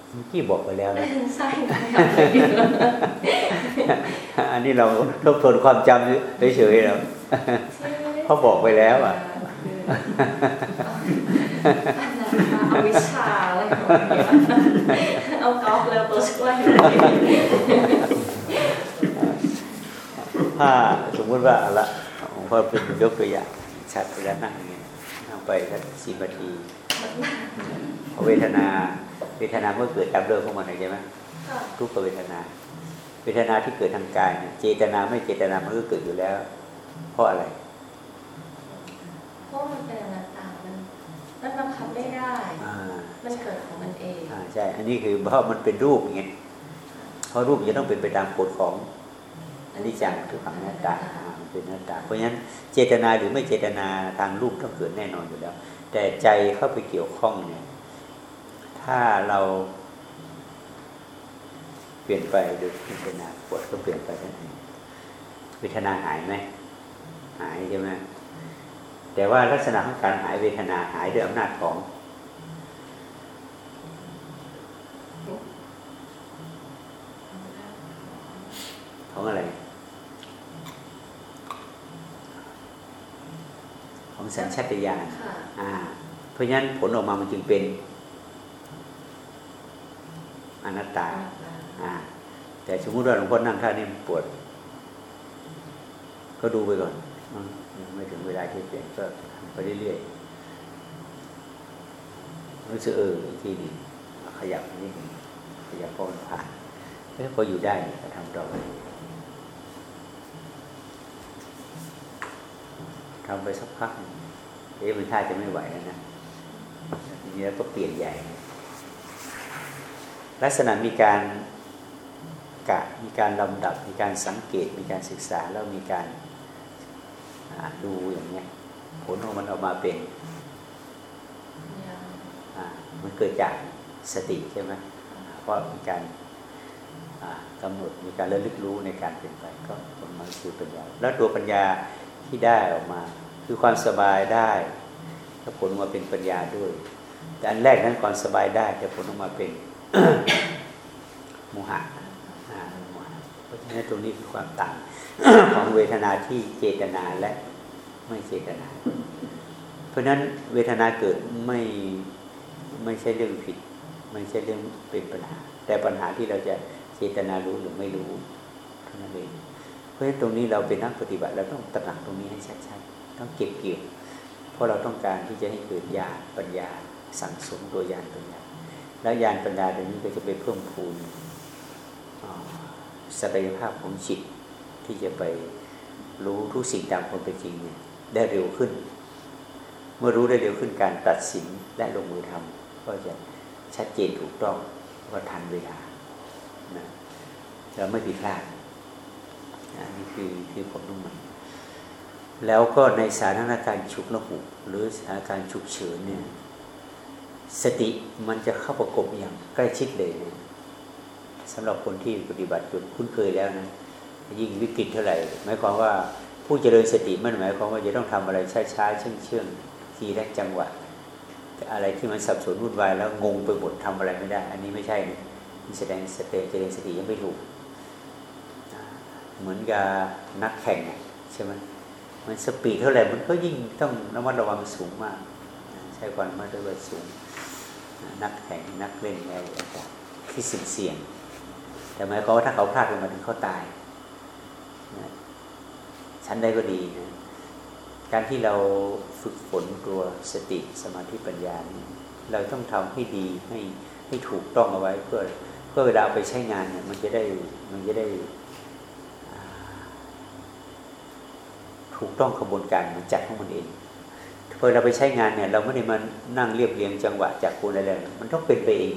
่อ กี้บอกไปแล้วนะใช่ไหมอันนี้เราทบทวนความจำเฉยๆเราเขาบอกไปแล้วอะเอาวิชาอะไรของเนี่ยเอากอล์ฟแล้วตัวช่วยถ้าสมมุติว่าเอาละผมก็เป็นยกตัวอย่างชัดไปแล้วนั่งอย่างเงี้ยนั่งไปสักสี่นาที เวทนา เวทนาเมื่อเกิดตามเรื่องของมันใช่ไหมค่ะทุกขเวทนา เวทนาที่เกิดทางกายเนี่ยเจตนาไม่เจตนามันก็เกิดอยู่แล้ว เพราะอะไรเพราะมันเป็นอนัตตามันมันบังคับไม่ได้อ่ามันเกิดของมันเองอ่าใช่อันนี้คือเพราะมันเป็นรูปอย่างเงี้ยเพราะรูปมันจะต้องเป็นไปตามกฎของอนิจจังทุกขังอนัตตาอ่ามันเป็นอนัตตาเพราะฉะนั้นเจตนาหรือไม่เจตนาทางรูปต้องเกิดแน่นอนอยู่แล้ว แต่ใจเข้าไปเกี่ยวข้องเนี่ย ถ้าเราเปลี่ยนไปโดยเวทนาปวดก็เปลี่ยนไปนั่นเองเวทนาหายไหมหายใช่ไหมแต่ว่าลักษณะของการหายเวทนาหายด้วยอำนาจของของอะไร ของสัญชาตญาณค่ะอ่าเพราะฉะนั้นผลออกมามันจึงเป็น อนัตตาอ่าแต่สมมติว่าหลวงพ่อนั่งท่านี้มันปวด ก็ดูไปก่อนอืมยังไม่ถึงเวลาที่เปลี่ยนก็ทำไปเรื่อยๆรู้สึกเอออีกทีหนึงขยับนิดหนึงขยับพอมันผ่านเอ้ยพออยู่ได้ก็ทำต่อไปทำไปสักพักหนึ่งเอ๊ะมันท่าจะไม่ไหวแล้วนะทีนี้แล้วก็เปลี่ยนใหญ่ ลักษณะมีการกะมีการลำดับ มีการสังเกต มีการศึกษาแล้วมีการาดูอย่างเงี้ยผลของมันออกมาเป็นมันเกิดจากสติใช่ไหมเพราะมีการกำหนดมีการระลึกรู้ในการเปลี่ยนไปก็ผลมันคือปัญญา แล้วตัวปัญญาที่ได้ออกมา คือความสบายได้แล้วผลออกมาเป็นปัญญาด้วยแต่อันแรกนั้นความสบายได้แต่ผลออกมาเป็น โมหะโมหะเพราะฉะนั้นตรงนี้คือความต่างของเวทนาที่เจตนาและไม่เจตนา เพราะฉะนั้นเวทนาเกิดไม่ไม่ใช่เรื่องผิด ไม่ใช่เรื่องเป็นปัญหา แต่ปัญหาที่เราจะเจตนารู้หรือไม่รู้เท่านั้นเองเพราะฉะนั้นตรงนี้เราเป็นนักปฏิบัติเราต้องตระหนักตรงนี้ให้ชัดๆต้องเก็บเกี่ยวเพราะเราต้องการที่จะให้เกิดญาณปัญญา สังสมตัวญาณปัญญา แล้วญาณปัญญาตรงนี้ก็จะไปเพิ่มพูนศักยภาพของจิตที่จะไปรู้ทุกสิ่งตามความเป็นจริงเนี่ยได้เร็วขึ้น เมื่อรู้ได้เร็วขึ้นการตัดสินและลงมือทำก็จะชัดเจนถูกต้องว่าทันเวลานะจะไม่ผิดพลาดนนี้คือคือความนุ่มมันแล้วก็ในสถานการณ์ฉุกละหุหรือสถานการณ์ฉุกเฉินเนี่ย สติมันจะเข้าประกบอย่างใกล้ชิดเลยนะสำหรับคนที่ปฏิบัติจนคุ้นเคยแล้วนะยิ่งวิกฤตเท่าไหร่หมายความว่าผู้เจริญสติมันหมายความว่าจะต้องทำอะไรช้าๆเชื่องเชื่องทีแรกจังหวะอะไรที่มันสับสนวุ่นวายแล้วงงไปหมดทำอะไรไม่ได้ อันนี้ไม่ใช่นะนี่แสดงสติเจริญสติยังไม่ถูก เหมือนกับนักแข่งใช่ไหมมันสปีดเท่าไหร่มันก็ยิ่งต้องระมัดระวังสูงมาก ใช้ความระมัดระวังสูง นักแข่งนักเล่นอะไรต่างๆที่เสี่ยงแต่หมายความว่าถ้าเขาพลาดลงมาถึงเขาตายนะชั้นใดก็ดีนะการที่เราฝึกฝนตัวสติสมาธิปัญญานี่เราต้องทำให้ดีให้ให้ถูกต้องเอาไว้เพื่อเพื่อเวลาไปใช้งานเนี่ยมันจะได้มันจะได้ถูกต้องขบวนการมันจัดของมันเอง พอเราไปใช้งานเนี่ย เราไม่ได้มานั่งเรียบเรียงจังหวะจากคุณอะไรมันต้องเป็นไปเอง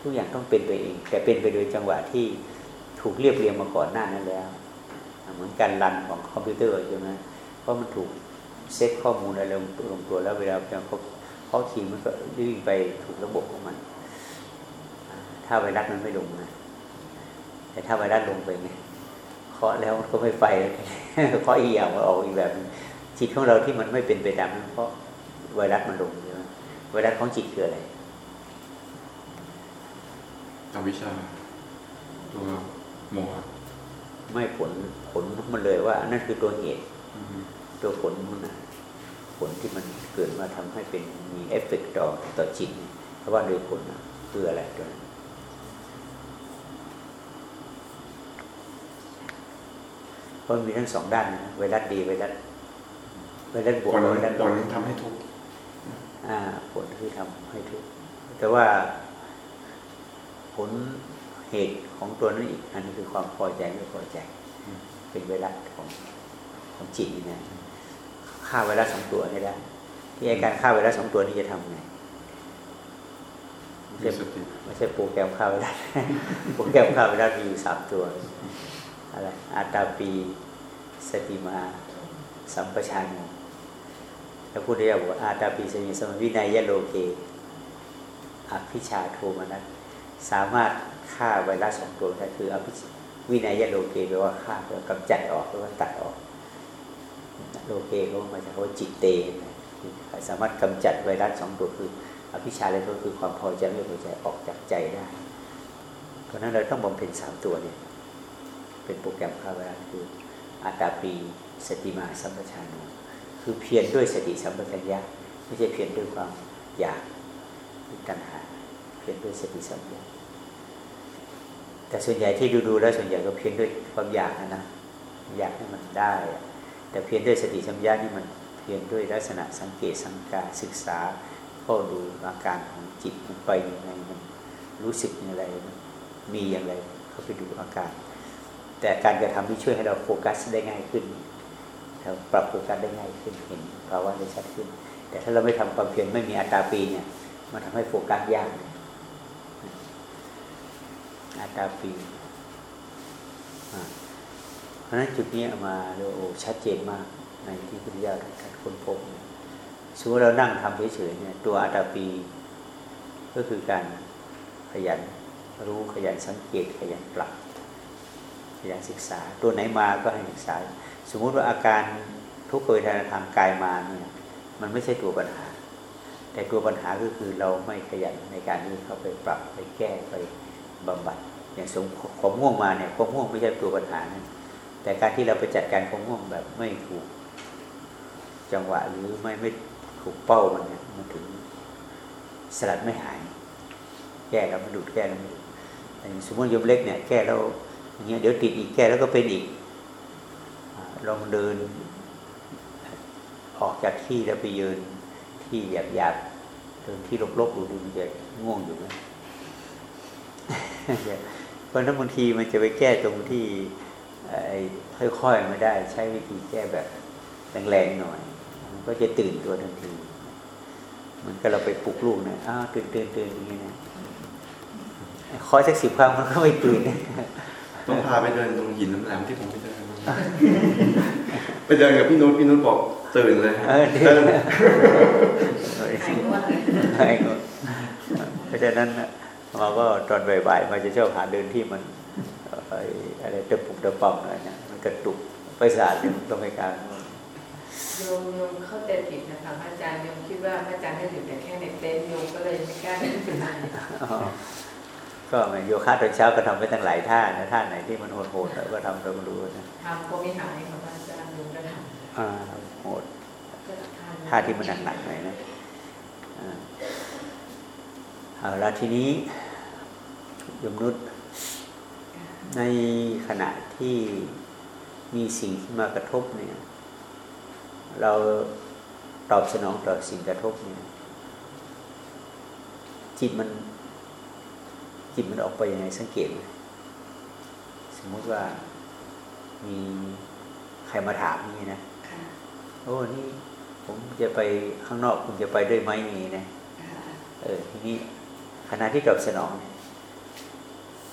ทุกอย่างต้องเป็นไปเอง แต่เป็นไปโดยจังหวะที่ถูกเรียบเรียงมาก่อนหน้านั้นแล้ว เหมือนการรันของคอมพิวเตอร์ใช่ไหมเพราะมันถูกเซตข้อมูลอะไรลงลงตัวแล้วเวลาเขาเขาทีมันก็วิ่งไปถูกระบบของมัน ถ้าไวรัสมันไม่ลงนะแต่ถ้าไวรัสลงไปไงเคาะแล้วมันก็ไม่ไปเคาะอีกอย่างมาออกอีกแบบ จิตของเราที่มันไม่เป็นไปตามนั้นเพราะไวรัสมันลงใช่ไหมไวรัสของจิตคืออะไรอวิชชาตัวโมหะไม่ผลผลมันเลยว่านั่นคือตัวเหตุตัวผลมันนะผลที่มันเกิดมาทำให้เป็นมีเอฟเฟกต์ต่อต่อจิตเพราะว่าโดยผลนะคืออะไรตัวนั้นเพราะมีทั้งสองด้านนะไวรัสดีไวรัส ไวรัสบวกผลไวรัสลผบลทำให้ทุกข์อ่าผลคือทำให้ทุกข์แต่ว่าผลเหตุของตัวนั้นอีกอันนี้คือความพอใจไม่พอใจ เป็นไวรัสของของจิตนี่นะฆ่าไวรัสสองตัวให้ได้ที่ไอการฆ่าไวรัสสองตัวนี้จะทำไงไม่มีใช่สติไม่ใช่โปรแกรมฆ่าไวรัสโปรแกรมฆ่าไวรัสมีอยู่สามตัวอะไรอาตาปีสติมา สัมปชัญญะ แล้วพูดได้บอกว่าอาตาปีสมิสมวินัยยโลเกอภิชาโทมนัสสามารถฆ่าไวรัสสองตัวได้คืออภิวิเนยยะ โลเกแปลว่าฆ่าแปลว่ากำจัดออกหรือว่าตัดออก โลเกเขามาจากคำว่าจิตเตนสามารถกำจัดไวรัสสองตัวคือ อภิชฌาเลยก็คือความพอใจไม่พอใจออกจากใจได้ เพราะนั้นเราต้องบำเพ็ญสามตัวเนี่ยเป็นโปรแกรมฆ่าไวรัสคืออาตาปีสติมาสัมปชัญญะ คือเพียรด้วยสติสัมปชัญญะไม่ใช่เพียรด้วยความอยากตัณหาเพียรด้วยสติสัมปชัญญะแต่ส่วนใหญ่ที่ดูๆแล้วส่วนใหญ่ก็เพียรด้วยความอยากนะนะอยากให้มันได้ แต่เพียรด้วยสติสัมปชัญญะนี่มันเพียรด้วยลักษณะสังเกตสังกาศึกษาเข้าดูอาการของจิตมันไปยังไงมันรู้สึกอย่างไรมีอย่างไรเข้าไปดูอาการ แต่การกระทำที่ช่วยให้เราโฟกัสได้ง่ายขึ้น ปรับโฟกัสได้ง่ายขึ้นเห็นภาวะได้ชัดขึ้น แต่ถ้าเราไม่ทำความเพียรไม่มีอัตตาปีเนี่ยมันทำให้โฟกัสยากอัตตาปีเพราะฉะนั้นจุดนี้มาเราโอ้ชัดเจนมากในที่พุทธเจ้าท่านค้นพบเนี่ยสมมติเรานั่งทำเฉยๆเนี่ยตัวอัตตาปี ก็คือการขยันรู้ขยันสังเกตขยันปรับ พยายามศึกษา ตัวไหนมาก็ให้ศึกษา สมมุติว่าอาการทุกขเวทนาทางกายมาเนี่ยมันไม่ใช่ตัวปัญหา แต่ตัวปัญหาก็คือเราไม่ขยันในการที่เข้าไปปรับไปแก้ไปบำบัดอย่างสมความง่วงมาเนี่ยความง่วงไม่ใช่ตัวปัญหานะแต่การที่เราไปจัดการความง่วงแบบไม่ถูกจังหวะหรือไม่ไม่ถูกเป้ามันเนี่ยมันถึงสลัดไม่หาย แก้แล้วมันดูดแก้แล้วมันดูดแต่สมมติโยมเล็กเนี่ยแก้แล้ว อย่างเงี้ยเดี๋ยวติดอีกแก้แล้วก็เป็นอีก ลองเดิน ออกจากที่แล้วไปยืนที่หยาบๆเดินที่รกๆดูดูมันจะง่วงอยู่ไหมเพราะนั้นบางทีมันจะไปแก้ตรงที่ค่อยๆไม่ได้ ใช้วิธีแก้แบบแรงๆหน่อย มันก็จะตื่นตัวทันทีมันก็เราไปปลุกลูกนะอ้าวตื่นตื่นตื่นอย่างนี้นะคอยสักสิบครั้งมันก็ไม่ตื่น ต้องพาไปเดินตรงหินแหลมๆที่ผมไปเดินไปเดินกับพี่นุชพี่นุชบอกตื่นเลยฮะเออดีเดินหายง่วงเลยไม่ก็เพราะฉะนั้นน่ะเราก็ตอนบ่ายๆมันจะชอบหาเดินที่มันเอ่ออะไรตะปุกตะปอมอะไรเนี่ยมันกระตุกประสาทเนี่ยมันก็ไม่กล้ารโยมโยมเข้าใจผิดนะคะพระอาจารย์โยมคิดว่าพระอาจารย์ให้อยู่แต่แค่ในเต็นท์โยมก็เลยไม่กล้าเดินไปไหน ก็เหมือนโยคะตอนเช้าก็ทำไปตั้งหลายท่านะท่าไหนที่มันโหดๆเราก็ทำเราก็รู้นะทำก็ไม่หายค่ะพระอาจารย์โยมก็ทอ่าโหดำก็ทำท่าที่มันหนักๆหน่อยนะอ่าเอาละทีนี้ยมนุษย์ในขณะที่มีสิ่งที่มากระทบเนี่ย เราตอบสนองต่อสิ่งกระทบเนี่ยจิตมัน จิตมันออกไปยังไงสังเกตไหมสมมุติว่ามีใครมาถามนี่นะค่ะโอ้นี่ผมจะไปข้างนอกคุณจะไปด้วยไหมอย่างนี้นะค่ะเออทีนี้ขณะที่ตอบสนองเนี่ย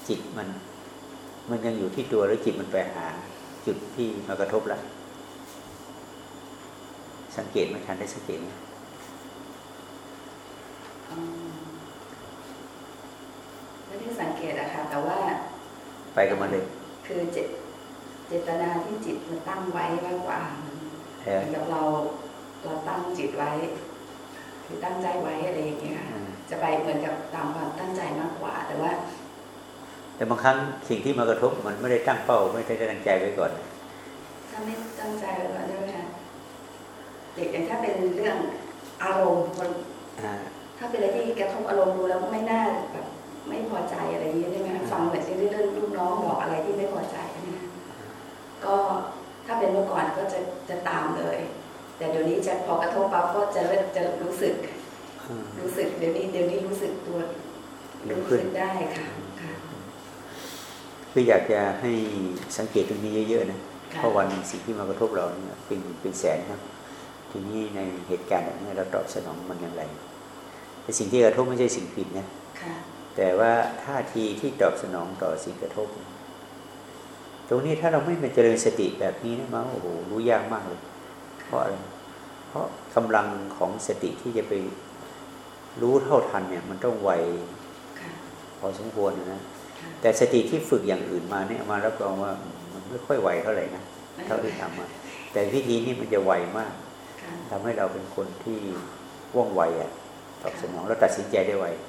จิตมัน มันยังอยู่ที่ตัวแล้วจิตมันไปหา จุดที่มากระทบแล้วสังเกตไหมทันได้สังเกตไหม อืมไม่ได้สังเกตอะค่ะแต่ว่า ไปกับมันเลยคือเจตเจตนาที่จิตมันตั้งไว้มากกว่าเหเออมือนกับเราเราตั้งจิตไว้ คือตั้งใจไว้อะไรอย่างเงี้ยค่ะอืมจะไปเหมือนกับตามความตั้งใจมากกว่า แต่ว่า แต่บางครั้งสิ่งที่มากระทบมันไม่ได้ตั้งเป้าไม่ได้ตั้งใจไว้ก่อน ถ้าไม่ตั้งใจไว้ก่อนใช่ไหมคะเด็กอย่างถ้าเป็นเรื่องอารมณ์มันอ่าถ้าเป็นอะไรที่กระทบอารมณ์ดูแล้วไม่น่าแบบ ไม่พอใจอะไรอย่างเงี้ยใช่ไหมคะฟังเหมือนที่เรื่องลูกน้องบอกอะไรที่ไม่พอใจนะคะก็ถ้าเป็นเมื่อก่อนก็จะจะตามเลย แต่เดี๋ยวนี้จะพอกระทบปั๊บก็จะเริ่มจะรู้สึกอืมรู้สึกเดี๋ยวนี้เดี๋ยวนี้รู้สึกตัวรู้รู้ขึ้สึนกได้ค่ะค่ะคืออยากจะให้สังเกตตรงนี้เยอะๆนะค่ะเพราะวันหนึ่งสิ่งที่มากระทบเราเนี่ยเป็นเป็นแสนครับทีนี้ในเหตุการณ์แบบนี้เราตอบสนองมันอย่างไรแต่สิ่งที่กระทบไม่ใช่สิ่งผิดนะค่ะ แต่ว่าท่าทีที่ตอบสนองต่อสิ่งกระทบ ตรงนี้ถ้าเราไม่เป็นเจริญสติแบบนี้นะมาโอ้โหรู้ยากมากเลย เพราะอะไรเพราะกำลังของสติที่จะไปรู้เท่าทันเนี่ย มันต้องไวค่ะพอสมควรนะค่ะแต่สติที่ฝึกอย่างอื่นมาเนี่ยมารับรองว่ามันไม่ค่อยไวเท่าไหร่นะเท่าที่ทำมาแต่วิธีนี้มันจะไวมากค่ะทำให้เราเป็นคนที่ว่องไวอะตอบสนองแล้วตัดสินใจได้ไวแต่แต่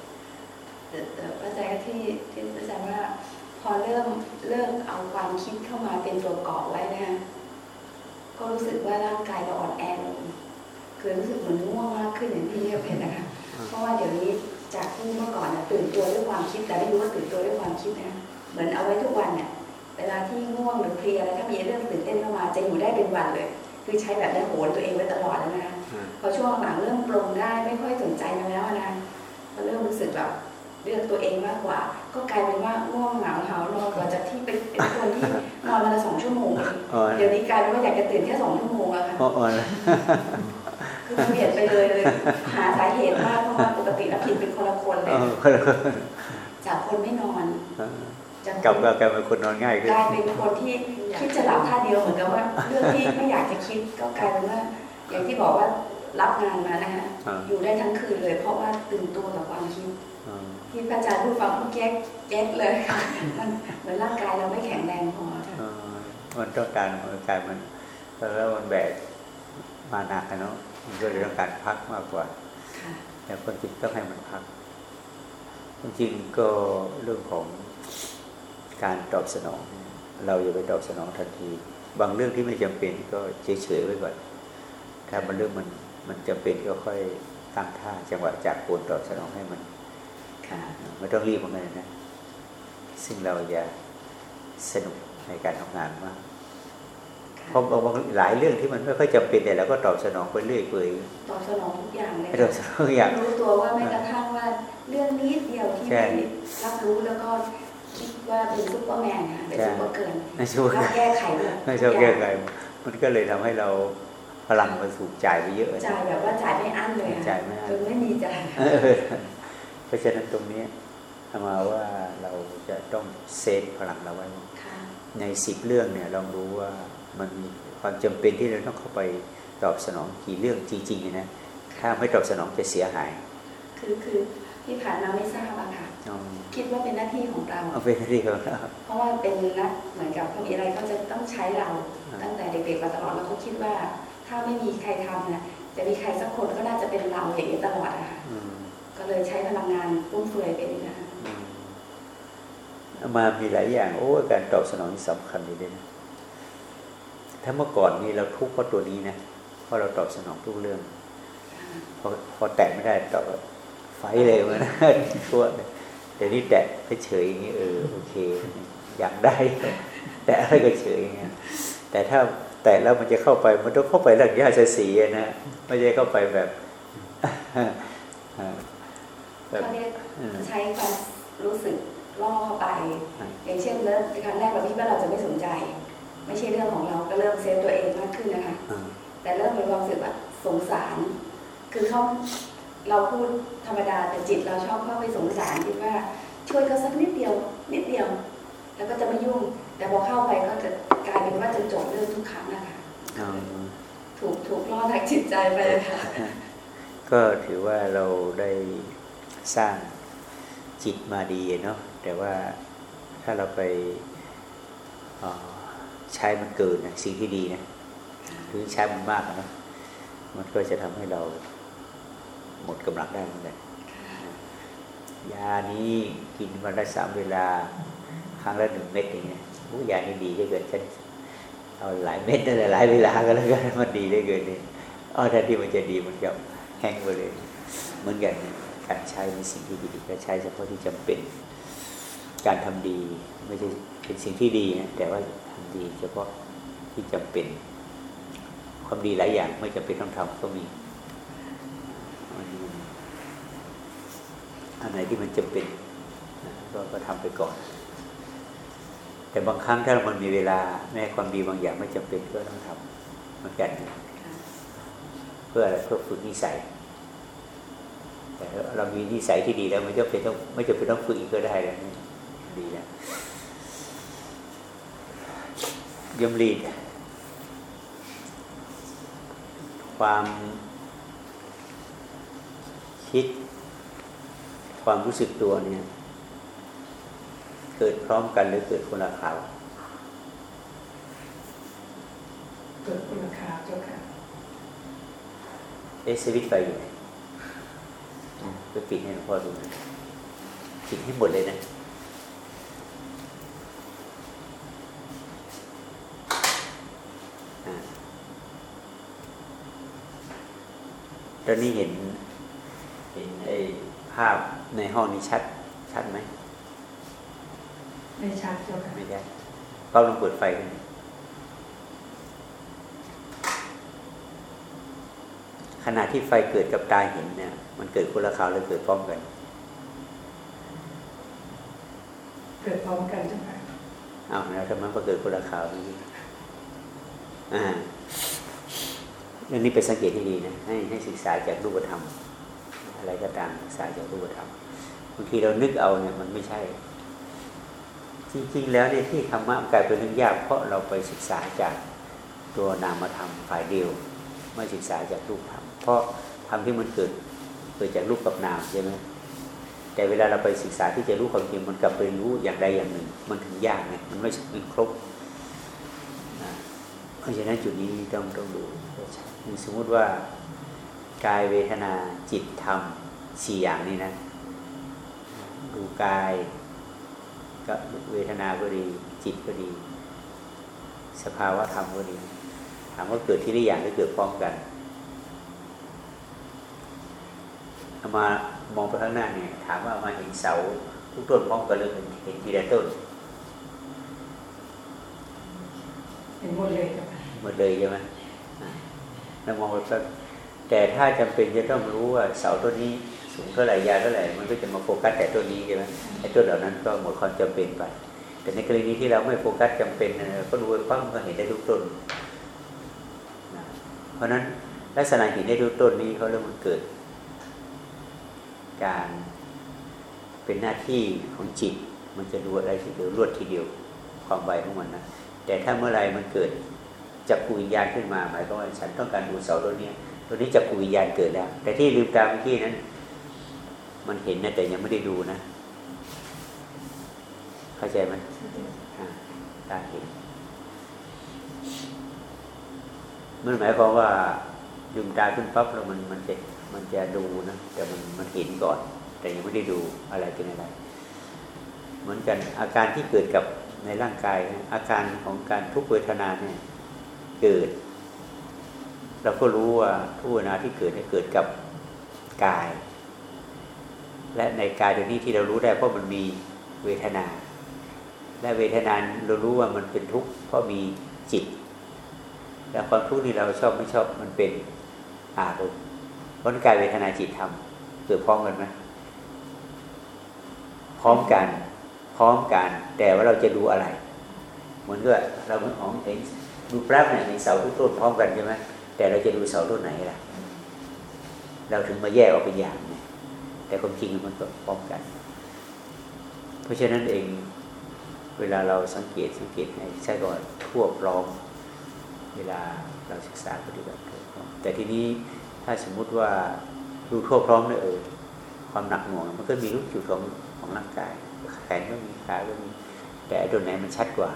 พระอาจารย์ที่ที่พระอาจารย์ว่า พอเริ่มเริ่มเอาความคิดเข้ามาเป็นตัวเกาะไว้นะคะก็รู้สึกว่าร่างกายเราอ่อนแอลงคือรู้สึกเหมือนง่วงมากขึ้นอย่างที่เรียกเห็นนะคะเพราะว่าเดี๋ยวนี้จากที่เมื่อก่อนน่ะตื่นตัวด้วยความคิดแต่ไม่รู้ว่าตื่นตัวด้วยความคิดนะเหมือนเอาไว้ทุกวันเนี่ยเวลาที่ง่วงหรือเพลียอะไรถ้ามีเรื่องตื่นเต้นเข้ามาจะอยู่ได้เป็นวันเลย คือใช้แบบนี้โหนตัวเองไว้ตลอดแล้วนะคะพอช่วงหลังเริ่มปรงได้ไม่ค่อยสนใจมันแล้วนะก็เริ่มรู้สึกแบบ เลือกตัวเองมากกว่า ก็กลายเป็นว่าง่วงเหงาเหานอนกว่าจากที่เป็นเป็นคนที่นอนวันละสองชั่วโมงอ๋อเดี๋ยวนี้กลายเป็นว่าอยากจะตื่นแค่สองชั่วโมงอะค่ะอ๋ออ๋อคือเปลี่ยนไปเลยเลย หาสาเหตุมากเพราะว่าปกติแล้วผิดเป็นคนละคนเลอ๋ยอจากคนไม่นอนจากกลับคนก็กลายเป็นคนนอนง่ายขึ้นกลายเป็นคนที่คิดจะหลับท่าเดียวเหมือนกับว่าเรื่องที่ไม่อยากจะคิดก็กลายเป็นว่า อย่างที่บอกว่ารับงานมานะคะอ่าอยู่ได้ทั้งคืนเลย เพราะว่าตื่นตัวกับความคิดอ๋อ ที่พระอาจารย์พูดฟังพูดแก๊กแก๊กเลยค่ะมันเหมือนร่างกายเราไม่แข็งแรงพอค่ะอ๋อมันต้องการมันกลายมันแล้วมันแบกมาหนักอะเนาะมันก็เลยต้องการพักมากกว่าค่ะแต่คนจริงต้องให้มันพักจริงๆก็เรื่องของการตอบสนอง เราอย่าไปตอบสนองทันที บางเรื่องที่ไม่จำเป็นก็เฉยๆไว้ก่อนถ้ามันเรื่องมันมันจำเป็นก็ค่อยตั้งท่าจังหวะจากโคนตอบสนองให้มันค่ะ ไม่ต้องรีบเหมือนกันนะ ซึ่งเราจะสนุกในการทำงานมากค่ะเพราะบางหลายเรื่องที่มันไม่ค่อยจำเป็นแต่เราก็ตอบสนองไปเรื่อยเปื่อยตอบสนองทุกอย่างเลยไม่ตอบสนองทุกอย่างรู้ตัวว่าไม่กระทั่งว่าเรื่องนิดเดียวที่ใช่ไม่รับรู้แล้วก็คิดว่าเป็นซุปเปอร์แมนค่ะเป็นใช่ซุปเปอร์เกินไม่ช่วยรับแก้ไขหมดไม่ชอบแก้ไขมันก็เลยทำให้เราพลังมันถูกจ่ายไปเยอะนะจ่ายแบบว่าจ่ายไม่อั้นเลยอะจ่ายไม่อั้นจนไม่มีจ่ายเออเพ ราะฉะนั้นตรงนี้ทำมาว่าเราจะต้อง save พลังเราไว้ค่ะในสิบเรื่องเนี่ยลองรู้ว่ามันมีความจำเป็นที่เราต้องเข้าไปตอบสนองกี่เรื่องจริงๆนะถ้าไม่ตอบสนองจะเสียหาย คือคือที่ผ่านมาไม่ทราบอะค่ะเอาคิดว่าเป็นหน้าที่ของเราเอาเป็นหน้าที่ของเราเพราะว่าเป็นนักเหมือนกับเขามีอะไรก็จะต้องใช้เราอ่าตั้งแต่เด็กๆมาตลอดเราก็คิดว่า ถ้าไม่มีใครทำเนี่ยจะมีใครสักคนก็น่าจะเป็นเราอย่างนี้ตลอดอะค่ะอืม ก็เลยใช้พลังงานฟุ่มเฟือยไปนี่นะคะอืมเอามามีหลายอย่างโอ้การตอบสนองนี่สำคัญเลยนะถ้าเมื่อก่อนนี่เราทุกข์เพราะตัวนี้นะเพราะเราตอบสนองทุกเรื่องพอพอแตะไม่ได้ตอบแบบไฟเลยมันนะทั่วเลยแต่นี่แตะเฉยๆอย่างนี้เออโอเค อยากได้ แต่อะไรก็เฉยอย่างเงี้ยแต่ถ้าแตะแล้วมันจะเข้าไปมันต้องเข้าไปหลังยาสสีอะนะไม่ใช่เข้าไปแบบ แบบเขาเรียกอืมใช้ความรู้สึกล่อเข้าไปอ่าอย่างเช่นเริ่มครั้งแรกเราคิดว่าเราจะไม่สนใจ ไม่ใช่เรื่องของเราก็เริ่มเซฟตัวเองมากขึ้นนะคะอ่าแต่เริ่มมีความรู้สึกว่าสงสาร คือเขาเราพูดธรรมดาแต่จิตเราชอบเข้าไปสงสารคิดว่าช่วยเขาสักนิดเดียว นิดเดียว แล้วก็จะไม่ยุ่ง แต่พอเข้าไปก็จะกลายเป็นว่าจะจบเรื่องทุกครั้งนะคะอ่าถูกถูกล่อทางจิตใจไปเลยค่ะก็ถือว่าเราได้ สร้างจิตมาดีเนาะแต่ว่าถ้าเราไปใช้มันเกินนะสิ่งที่ดีนะหรือใช้มันมากนะมันก็จะทำให้เราหมดกำลังได้เหมือนกันยานี้กินวันละสามเวลา ครั้งละหนึ่งเม็ดอย่างเงี้ยโอ้ยานี้ดีได้เกินฉันเอาหลายเม็ดได้หลายเวลาก็แล้วกันมันดีได้เกินนี่อ๋อแทนที่มันจะดีมันจะแห้งไปเลยเหมือนกัน การใช้ในสิ่งที่ดีก็ใช้เฉพาะที่จำเป็น การทำดีไม่ใช่เป็นสิ่งที่ดีนะแต่ว่าทำดีเฉพาะที่จำเป็น ความดีหลายอย่างไม่จำเป็นต้องทำก็มีอันไหนที่มันจำเป็นก็ก็ทำไปก่อน แต่บางครั้งถ้ามันมีเวลาแม้ความดีบางอย่างไม่จำเป็นก็ต้องทำเหมือนกันเพื่ออะไรเพื่อฝึกนิสัย เรามีนิสัยที่ดีแล้วไม่จำเป็นต้องไม่จำเป็นต้องฝึกอีกก็ได้แล้วนี่ดีแล้วยมรีดความคิด ความรู้สึกตัวเนี่ย เกิดพร้อมกันหรือเกิดคนละคราวเกิดคุณค่าเจ้าค่ะเอะสวิตช์ไฟอยู่ ไหนไปปิดให้หลวงพ่อดูหนะปิดให้หมดเลยนะอ่าตอนนี้เห็น เห็นไอ้ภาพในห้องนี้ชัด ชัดไหม ไม่ชัดเจ้าค่ะไม่ได้ก็ลองเปิดไฟกัน ขณะที่ไฟเกิดกับตาเห็นเนี่ย มันเกิดคนละคราวหรือเกิดพร้อมกัน เกิดพร้อมกันเจ้าค่ะอ้าวแล้วทำไมมาเกิดคนละคราวนี้อ่าเรื่องนี้ไปนสังเกตให้ดีนะให้ให้ศึกษาจากรูปธรรม อะไรก็ตามศึกษาจากรูปธรรมบางทีเรานึกเอาเนี่ยมันไม่ใช่ จริงๆ แล้วเนี่ยที่ธรรมะมันกลายเป็นเรื่องยากเพราะเราไปศึกษาจากตัวนามธรรมฝ่ายเดียวไม่ศึกษาจากรูปธรรม เพราะธรรมที่มันเกิดเกิดจากรูปกับนามใช่ไหมแต่เวลาเราไปศึกษาที่จะรู้ความจริงมันกลับไปรู้อย่างใดอย่างหนึ่ง มันถึงยากไงมันไม่มันครบเพราะฉะนั้นจุดนี้ต้องต้องดูสมมติว่ากายเวทนาจิตธรรมสี่อย่างนี้นะ ดูกายก็เวทนาก็ดี จิตก็ดี สภาวะธรรมก็ดี ถามว่าเกิดที่ได้อย่างหรือเกิดพร้อมกันเอา มามองไปข้างหน้าเนี่ยถามว่ามาเห็นเสาทุกต้นพร้อมกันเลยเห็นทีละต้นเห็นหมดเลยจ้ะหมดเลยใช่ไหมอะแล้วมองไปแป๊บแต่ถ้าจำเป็นจะต้องรู้ว่าเสาต้นนี้สูงเท่าไหร่ยาวเท่าไหร่มันก็จะมาโฟกัสแต่ต้นนี้ใช่ไหมไอ้ต้นเหล่านั้นก็หมดความจำเป็นไป แต่ในกรณีที่เราไม่โฟกัสจำเป็นนะก็ดูไปปั๊บมันก็เห็นได้ทุกต้นนะเพราะฉะนั้นลักษณะเห็นได้ทุกต้นนี้เขาเรียกมันเกิด การเป็นหน้าที่ของจิต มันจะดูอะไรทีเดียวรวดทีเดียวความไวของมันนะแต่ถ้าเมื่อไรมันเกิดจักรวิญญาณขึ้นมาหมายความว่าฉันต้องการดูเสาตัวเนี้ยตัวนี้จักรวิญญาณเกิดแล้ว แต่ที่ลืมตาเมื่อกี้นั้น มันเห็นนะแต่ยังไม่ได้ดูนะ เข้าใจไหมอ่าตาเห็นมันหมายความว่าลืมตาขึ้นปั๊บแล้วมันมันจะ มันจะดูนะแต่มันมันเห็นก่อน แต่ยังไม่ได้ดูอะไรเป็นอะไร เหมือนกันอาการที่เกิดกับในร่างกายนะอาการของการทุกขเวทนาเนี่ยเกิด เราก็รู้ว่าทุกเวทนาที่เกิดเนี่ยเกิดกับกาย และในกายตัวนี้ที่เรารู้ได้เพราะมันมีเวทนา และเวทนาเรารู้ว่ามันเป็นทุกข์เพราะมีจิต และความทุกข์ที่เราชอบไม่ชอบมันเป็นอารมณ์ เพราะกายเวทนาจิตทำเกิดพร้อมกันไหมพร้อมกัน พร้อมกัน แต่ว่าเราจะดูอะไร เหมือนกับเราเหมือนของเห็นดูแป๊บเนี่ยมีเสาทุกต้นพร้อมกันใช่ไหมแต่เราจะดูเสาต้นไหนล่ะ เราถึงมาแยกออกเป็นอย่างเนี่ยแต่ความจริงมันก็พร้อมกัน เพราะฉะนั้นเองเวลาเราสังเกตสังเกตให้ใช่ก่อนทั่วพร้อม เวลาเราศึกษาปฏิบัติแต่ทีนี้ ถ้าสมมุติว่าดูทั่วพร้อมเนี่ยเออความหนักหน่วง มันก็มีรูปจุดของของร่างกายแขนก็มีขาก็มีแต่ไอ้ตัวไหนมันชัดกว่า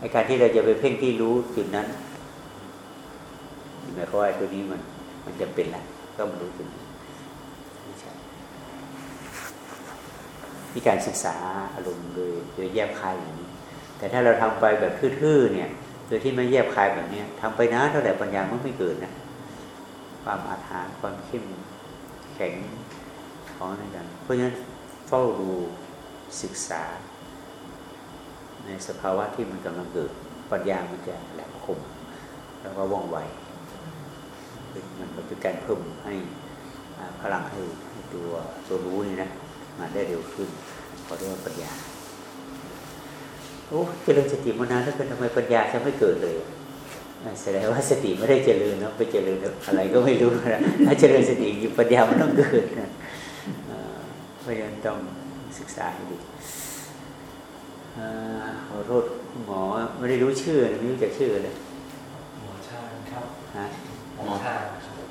ไอ้การที่เราจะไปเพ่งที่รู้จุดนั้นหมายความว่าไอ้ตัวนี้มันมันจะเป็นแหละก็มารู้จุดนี้ม่ใช่มีการศึกษาอารมณ์โดยโดยแยบคายอย่างนี้ แต่ถ้าเราทำไปแบบทื่อๆเนี่ย โดยที่ไม่แยบคายแบบเนี้ยทำไปนานเท่าไหร่ปัญญามันไม่เกิดนะ ความอาถรรพ์ความเข้มแข็งของนั่นกันเพราะฉะนั้นเฝ้าดูศึกษา ในสภาวะที่มันกำลังเกิดปัญญามันจะแหลมคม แล้วก็ว่องไวมันเป็นการเพิ่มให้พลังให้ตัวตัวรู้นี่นะมาได้เร็วขึ้นขอเรียกว่าปัญญาโอ้เจริญสติมานานแล้วเป็นทำไมปัญญาจะไม่เกิดเลย แสดงว่าสติไม่ได้เจริญนะไปเจริญอะไรก็ไม่รู้นะถ้าเจริญสติจริงปัญญามันต้องเกิดนะอ่าเพราะฉะนั้นต้องศึกษาให้ดีอ่าขอโทษคุณหมอไม่ได้รู้ชื่อไม่รู้จักชื่อเลยหมอชาญครับฮะหมอชาญครับ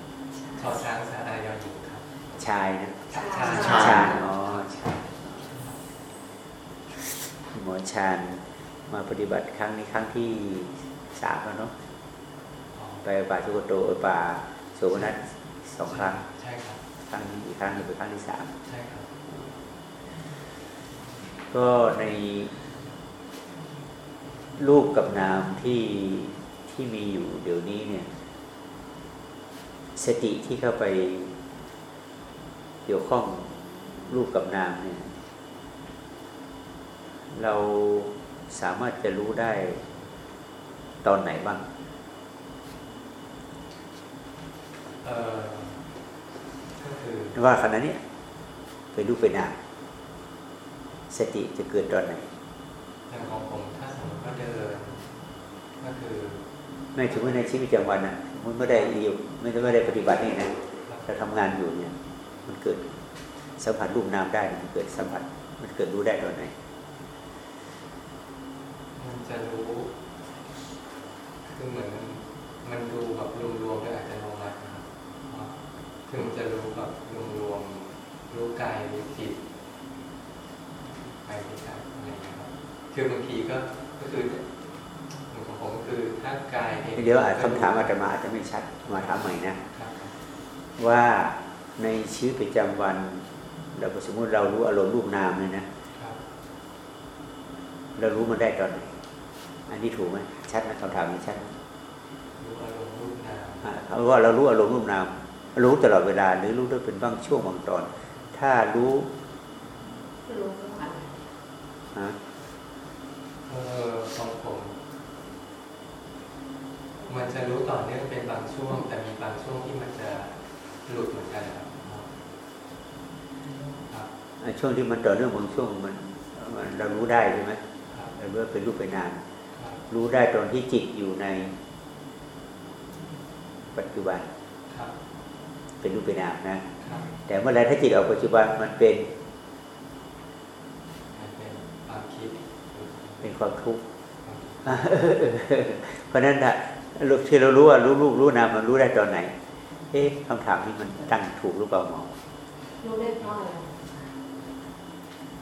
ชอช้างสาอายอหญิงครับ ชายนะชาญชาญอ๋อชาญหมอชาญมาปฏิบัติครั้งนี้ครั้งที่สามแล้วเนาะอ๋อ ไปป่าชุกโตไปป่าโสมนัสสองครั้งใช่ครับครั้งนี้อีกครั้งหนึงเป็นครั้งที่สามใช่ครับก็ในรูปกับนามที่ที่มีอยู่เดี๋ยวนี้เนี่ย สติที่เข้าไปเกี่ยวข้องรูปกับนามเนี่ย เราสามารถจะรู้ได้ตอนไหนบ้าง เอ่อก็คือ ว่าขณะเนี้ยเป็นรูปเป็นนามสติจะเกิดตอนไหนอย่างของผมถ้าสมมติว่าเดินก็คือไม่ถึงว่าในชีวิตประจำวันอะมันไม่ได้อยู่ไม่ได้ไม่ได้ปฏิบัตินี่นะเราทำงานอยู่เนี่ย มันเกิดสัมผัสรูปนามได้มันเกิดสัมผัสมันเกิดรู้ได้ตอนไหนมันจะรู้คือเหมือนมันดูแบบรวมๆด้วยอาจจะลงรัดนะครับอ๋อ คือมันจะรู้แบบรวมๆรู้กายรู้จิตไปด้วยกันอะไรอย่างเงี้ยครับคือบางทีก็ก็คือเหมือนของผมก็คือถ้ากายองเดี๋ยวอาจคำถามอาตมาอาจจะไม่ชัดมาถามใหม่นะครับว่าในชีวิตประจำวันเราสมมติเรารู้อารมณ์รูปนามเลยนะครับเรารู้มันได้ตอนไหนอันนี้ถูกไหมชัดไหมคำถามนี้ชัดไหมรู้อารมณ์รูปนามอ่าเพราะว่าเรารู้อารมณ์รูปนาม รู้ตลอดเวลาหรือรู้ได้เป็นบางช่วงบางตอนถถ้ารู้รู้อะไรฮะเออของผมมันจะรู้ต่อเนื่องเป็นบางช่วง แต่มีบางช่วงที่มันจะหลุดเหมือนกันนะครับครับไอ้ช่วงที่มันต่อเนื่องบางช่วงมันมันเรารู้ได้ใช่ไหมครับเรารู้ว่าเป็นรูปเป็นนามครับรู้ได้ตอนที่จิตอยู่ในปัจจุบันครับ เป็นรูปเป็นนามนะครับแต่เมื่อไรถ้าจิตออกปัจจุบันมันเป็นมันเป็นความคิดเป็นความทุกข์เพราะฉะนั้นอะลูกที่เรารู้ว่ารู้รูปรู้นามมันรู้ได้ตอนไหน เอ๊ะคำถามนี้มันตั้งถูกหรือเปล่าหมอรู้ได้เพราะอะไร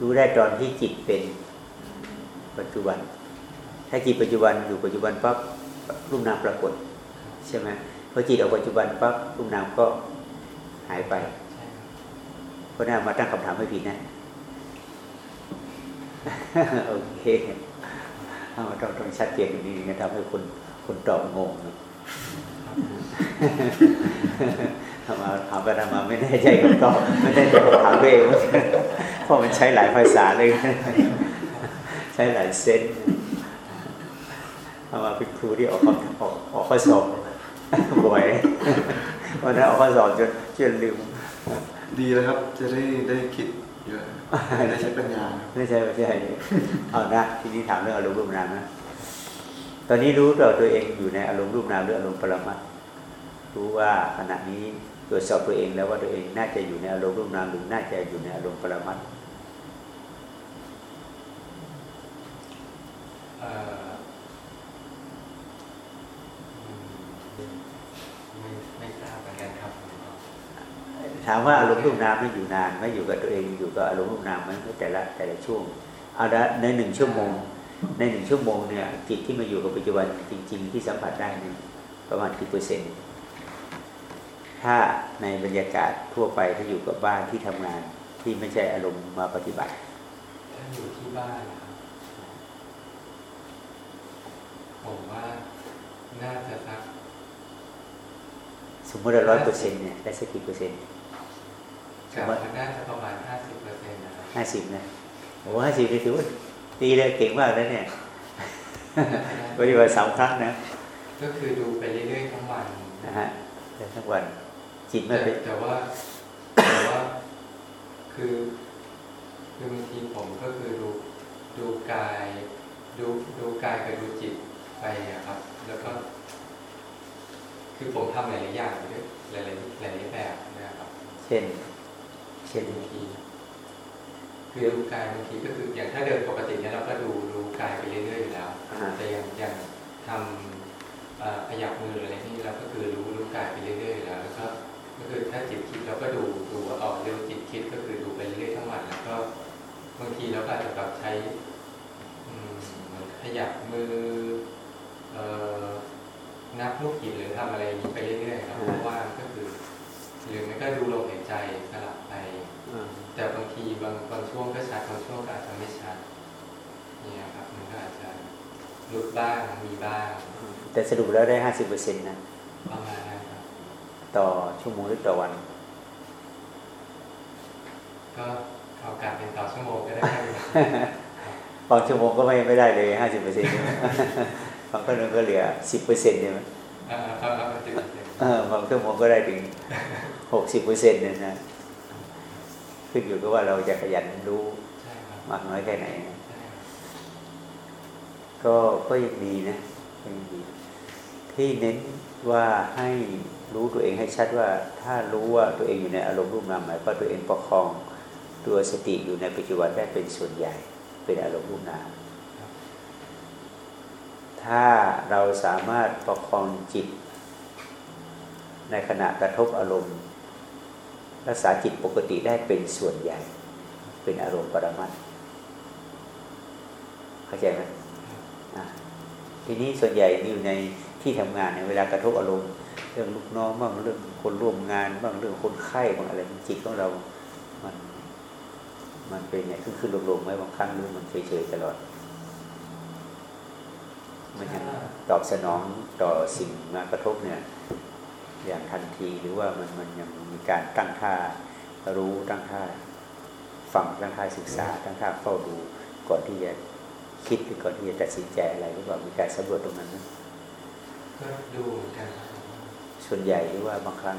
รู้ได้ตอนที่จิตเป็นปัจจุบัน ถ้าจิตปัจจุบันอยู่ปัจจุบันปั๊บรูปนามปรากฏ ใช่ไหมพอจิตออกปัจจุบันปั๊บรูปนามก็ หายไปใช่ครับเพราะนั้นมาตั้งคำถามไม่ผิดนะ โอเคเอาต้องต้องชัดเจนอย่างนี้นะทำให้คนคนตอบงงนะทำมาถามไปทำมาไม่แน่ใจคำตอบไม่แน่ใจคำถามตัวเองเพราะมันใช้หลายภาษาเลย ใช้หลายเซนส์เอามาเป็นครูที่ออกข้อออกออกข้อสอบบ่อยวันนั้นออกข้อสอบจน จนลืมดีแล้วครับ จะได้ได้คิดเยอะได้ใช้ปัญญาไม่ใช่ไม่ใช่เอานะทีนี้ถามเรื่องอารมณ์รูปนามนะตอนนี้รู้ตัวตัวเองอยู่ในอารมณ์รูปนามหรืออารมณ์ปรมัตถ์รู้ว่าขณะนี้ตรวจสอบตัวเองแล้วว่าตัวเองน่าจะอยู่ในอารมณ์รูปนามหรือน่าจะอยู่ในอารมณ์ปรมัตถ์ เอ่ออืมไม่ไม่ทราบเหมือนกันครับ ถามว่าอารมณ์รูปนามไม่อยู่นานไหม่อยู่กับตัวเองอยู่กับอารมณ์รูปนามไหมแต่ละแต่ละช่วงเอาละในหนึ่งชั่วโมง ในหนึ่งชั่วโมงเนี่ยจิตที่มาอยู่กับปัจจุบันจริง ๆ ที่สัมผัสได้เนี่ยประมาณกี่เปอร์เซ็นต์ถ้าในบรรยากาศทั่วไปถ้าอยู่กับบ้านที่ทำงานที่ไม่ใช่อารมณ์มาปฏิบัติถ้าอยู่ที่บ้านนะครับผมว่าน่าจะสักสมมติเราร้อยเปอร์เซ็นต์เนี่ยได้สักกี่เปอร์เซ็นต์ กับว่าน่าจะประมาณห้าสิบเปอร์เซ็นต์นะครับห้าสิบนะโอ้ห้าสิบนี่ถือว่าดีเลยเก่งมากแล้วเนี่ยปฏิบัติสามครั้งนะ ก็คือดูไปเรื่อยๆทั้งวันนะฮะแต่ทั้งวันจิตไม่แต่ไปแต่ว่าแต่ว่าคือคือบางทีผมก็คือดูดูกายดูดูกายกับดูจิตไปอะครับ แล้วก็ คือผมทำหลายๆอย่างด้วยหลายๆหลายๆแบบนะครับ เช่น เช่นบางทีคือดูกายบางทีก็คืออย่างถ้าเดินปกติเนี่ยเราก็ดูดูกายไปเรื่อยๆอยู่แล้วอ่าแต่อย่างอย่างทำเอ่อขยับมืออะไรนี่เราก็คือรู้รู้กายไปเรื่อยๆอยู่แล้วแล้วก็ก็คือถ้าจิตคิดเราก็ดูดูว่าออกเรื่องจิตคิดก็คือดูไปเรื่อยๆทั้งวันแล้วก็บางทีเราก็อาจจะแบบใช้อืมเหมือนขยับมือเอ่อนับลูกหินหรือทำอะไรอย่างนี้ไปเรื่อยๆครับเพราะว่าก็คือหรือไม่ก็ดูลมหายใจสลับ ไปอ่าแต่บางทีบางบางช่วงก็ชัดบางช่วงก็อาจจะไม่ชัดเนี่ยครับมันก็อาจจะหลุดบ้างมีบ้าง แต่สรุปแล้วได้ห้าสิบเปอร์เซ็นต์นะประมาณนั้นครับต่อชั่วโมงหรือต่อวัน ก็เอากาสเป็นต่อชั่วโมงก็ได้ครับบางชั่วโมงก็ไม่ไม่ได้เลยห้าสิบเปอร์เซ็นต์บางครั้งก็เหลือสิบเปอร์เซ็นต์ใช่ไหมเอาเอาเอาเอาจุดเด่นเออบางชั่วโมงก็ได้ถึงหกสิบเปอร์เซ็นต์เนี่ยนะ ขึ้นอยู่กับว่าเราจะขยันรู้ใช่ครับมากน้อยแค่ไหนนะใช่ครับก็ก็ยังดีนะก็ยังดี ที่เน้นว่าให้รู้ตัวเองให้ชัดว่า ถ้ารู้ว่าตัวเองอยู่ในอารมณ์รูปนามหมายว่าตัวเองประคองตัวสติอยู่ในปัจจุบันได้เป็นส่วนใหญ่ เป็นอารมณ์รูปนามถ้าเราสามารถประคองจิต ในขณะกระทบอารมณ์ รักษาจิตปกติได้เป็นส่วนใหญ่ เป็นอารมณ์ปรมัตเข้าใจไหมทีนี้ส่วนใหญ่อยู่ในที่ทำงานเนี่ยเวลากระทบอารมณ์ เรื่องลูกน้องบ้างเรื่องคนร่วมงานบ้างเรื่องคนไข้บ้างอะไรจิตของเรา มัน มันเป็นไงขึ้นขึ้นลงลงไหมบางครั้งรือมันเฉยๆตลอดมันยังตอบสนองต่อสิ่งมากระทบเนี่ย อย่างทันทีหรือว่ามันมันยังมีการตั้งท่ารู้ตั้งท่าฟังทั้งท่าศึกษาทั้งท่าเฝ้าดูก่อนที่จะคิดหรือก่อนที่จะตัดสินใจอะไรหรือว่ามีการสำรวจตรงนั้นไหมก็ดูเหมือนกันครับส่วนใหญ่หรือว่าบางครั้ง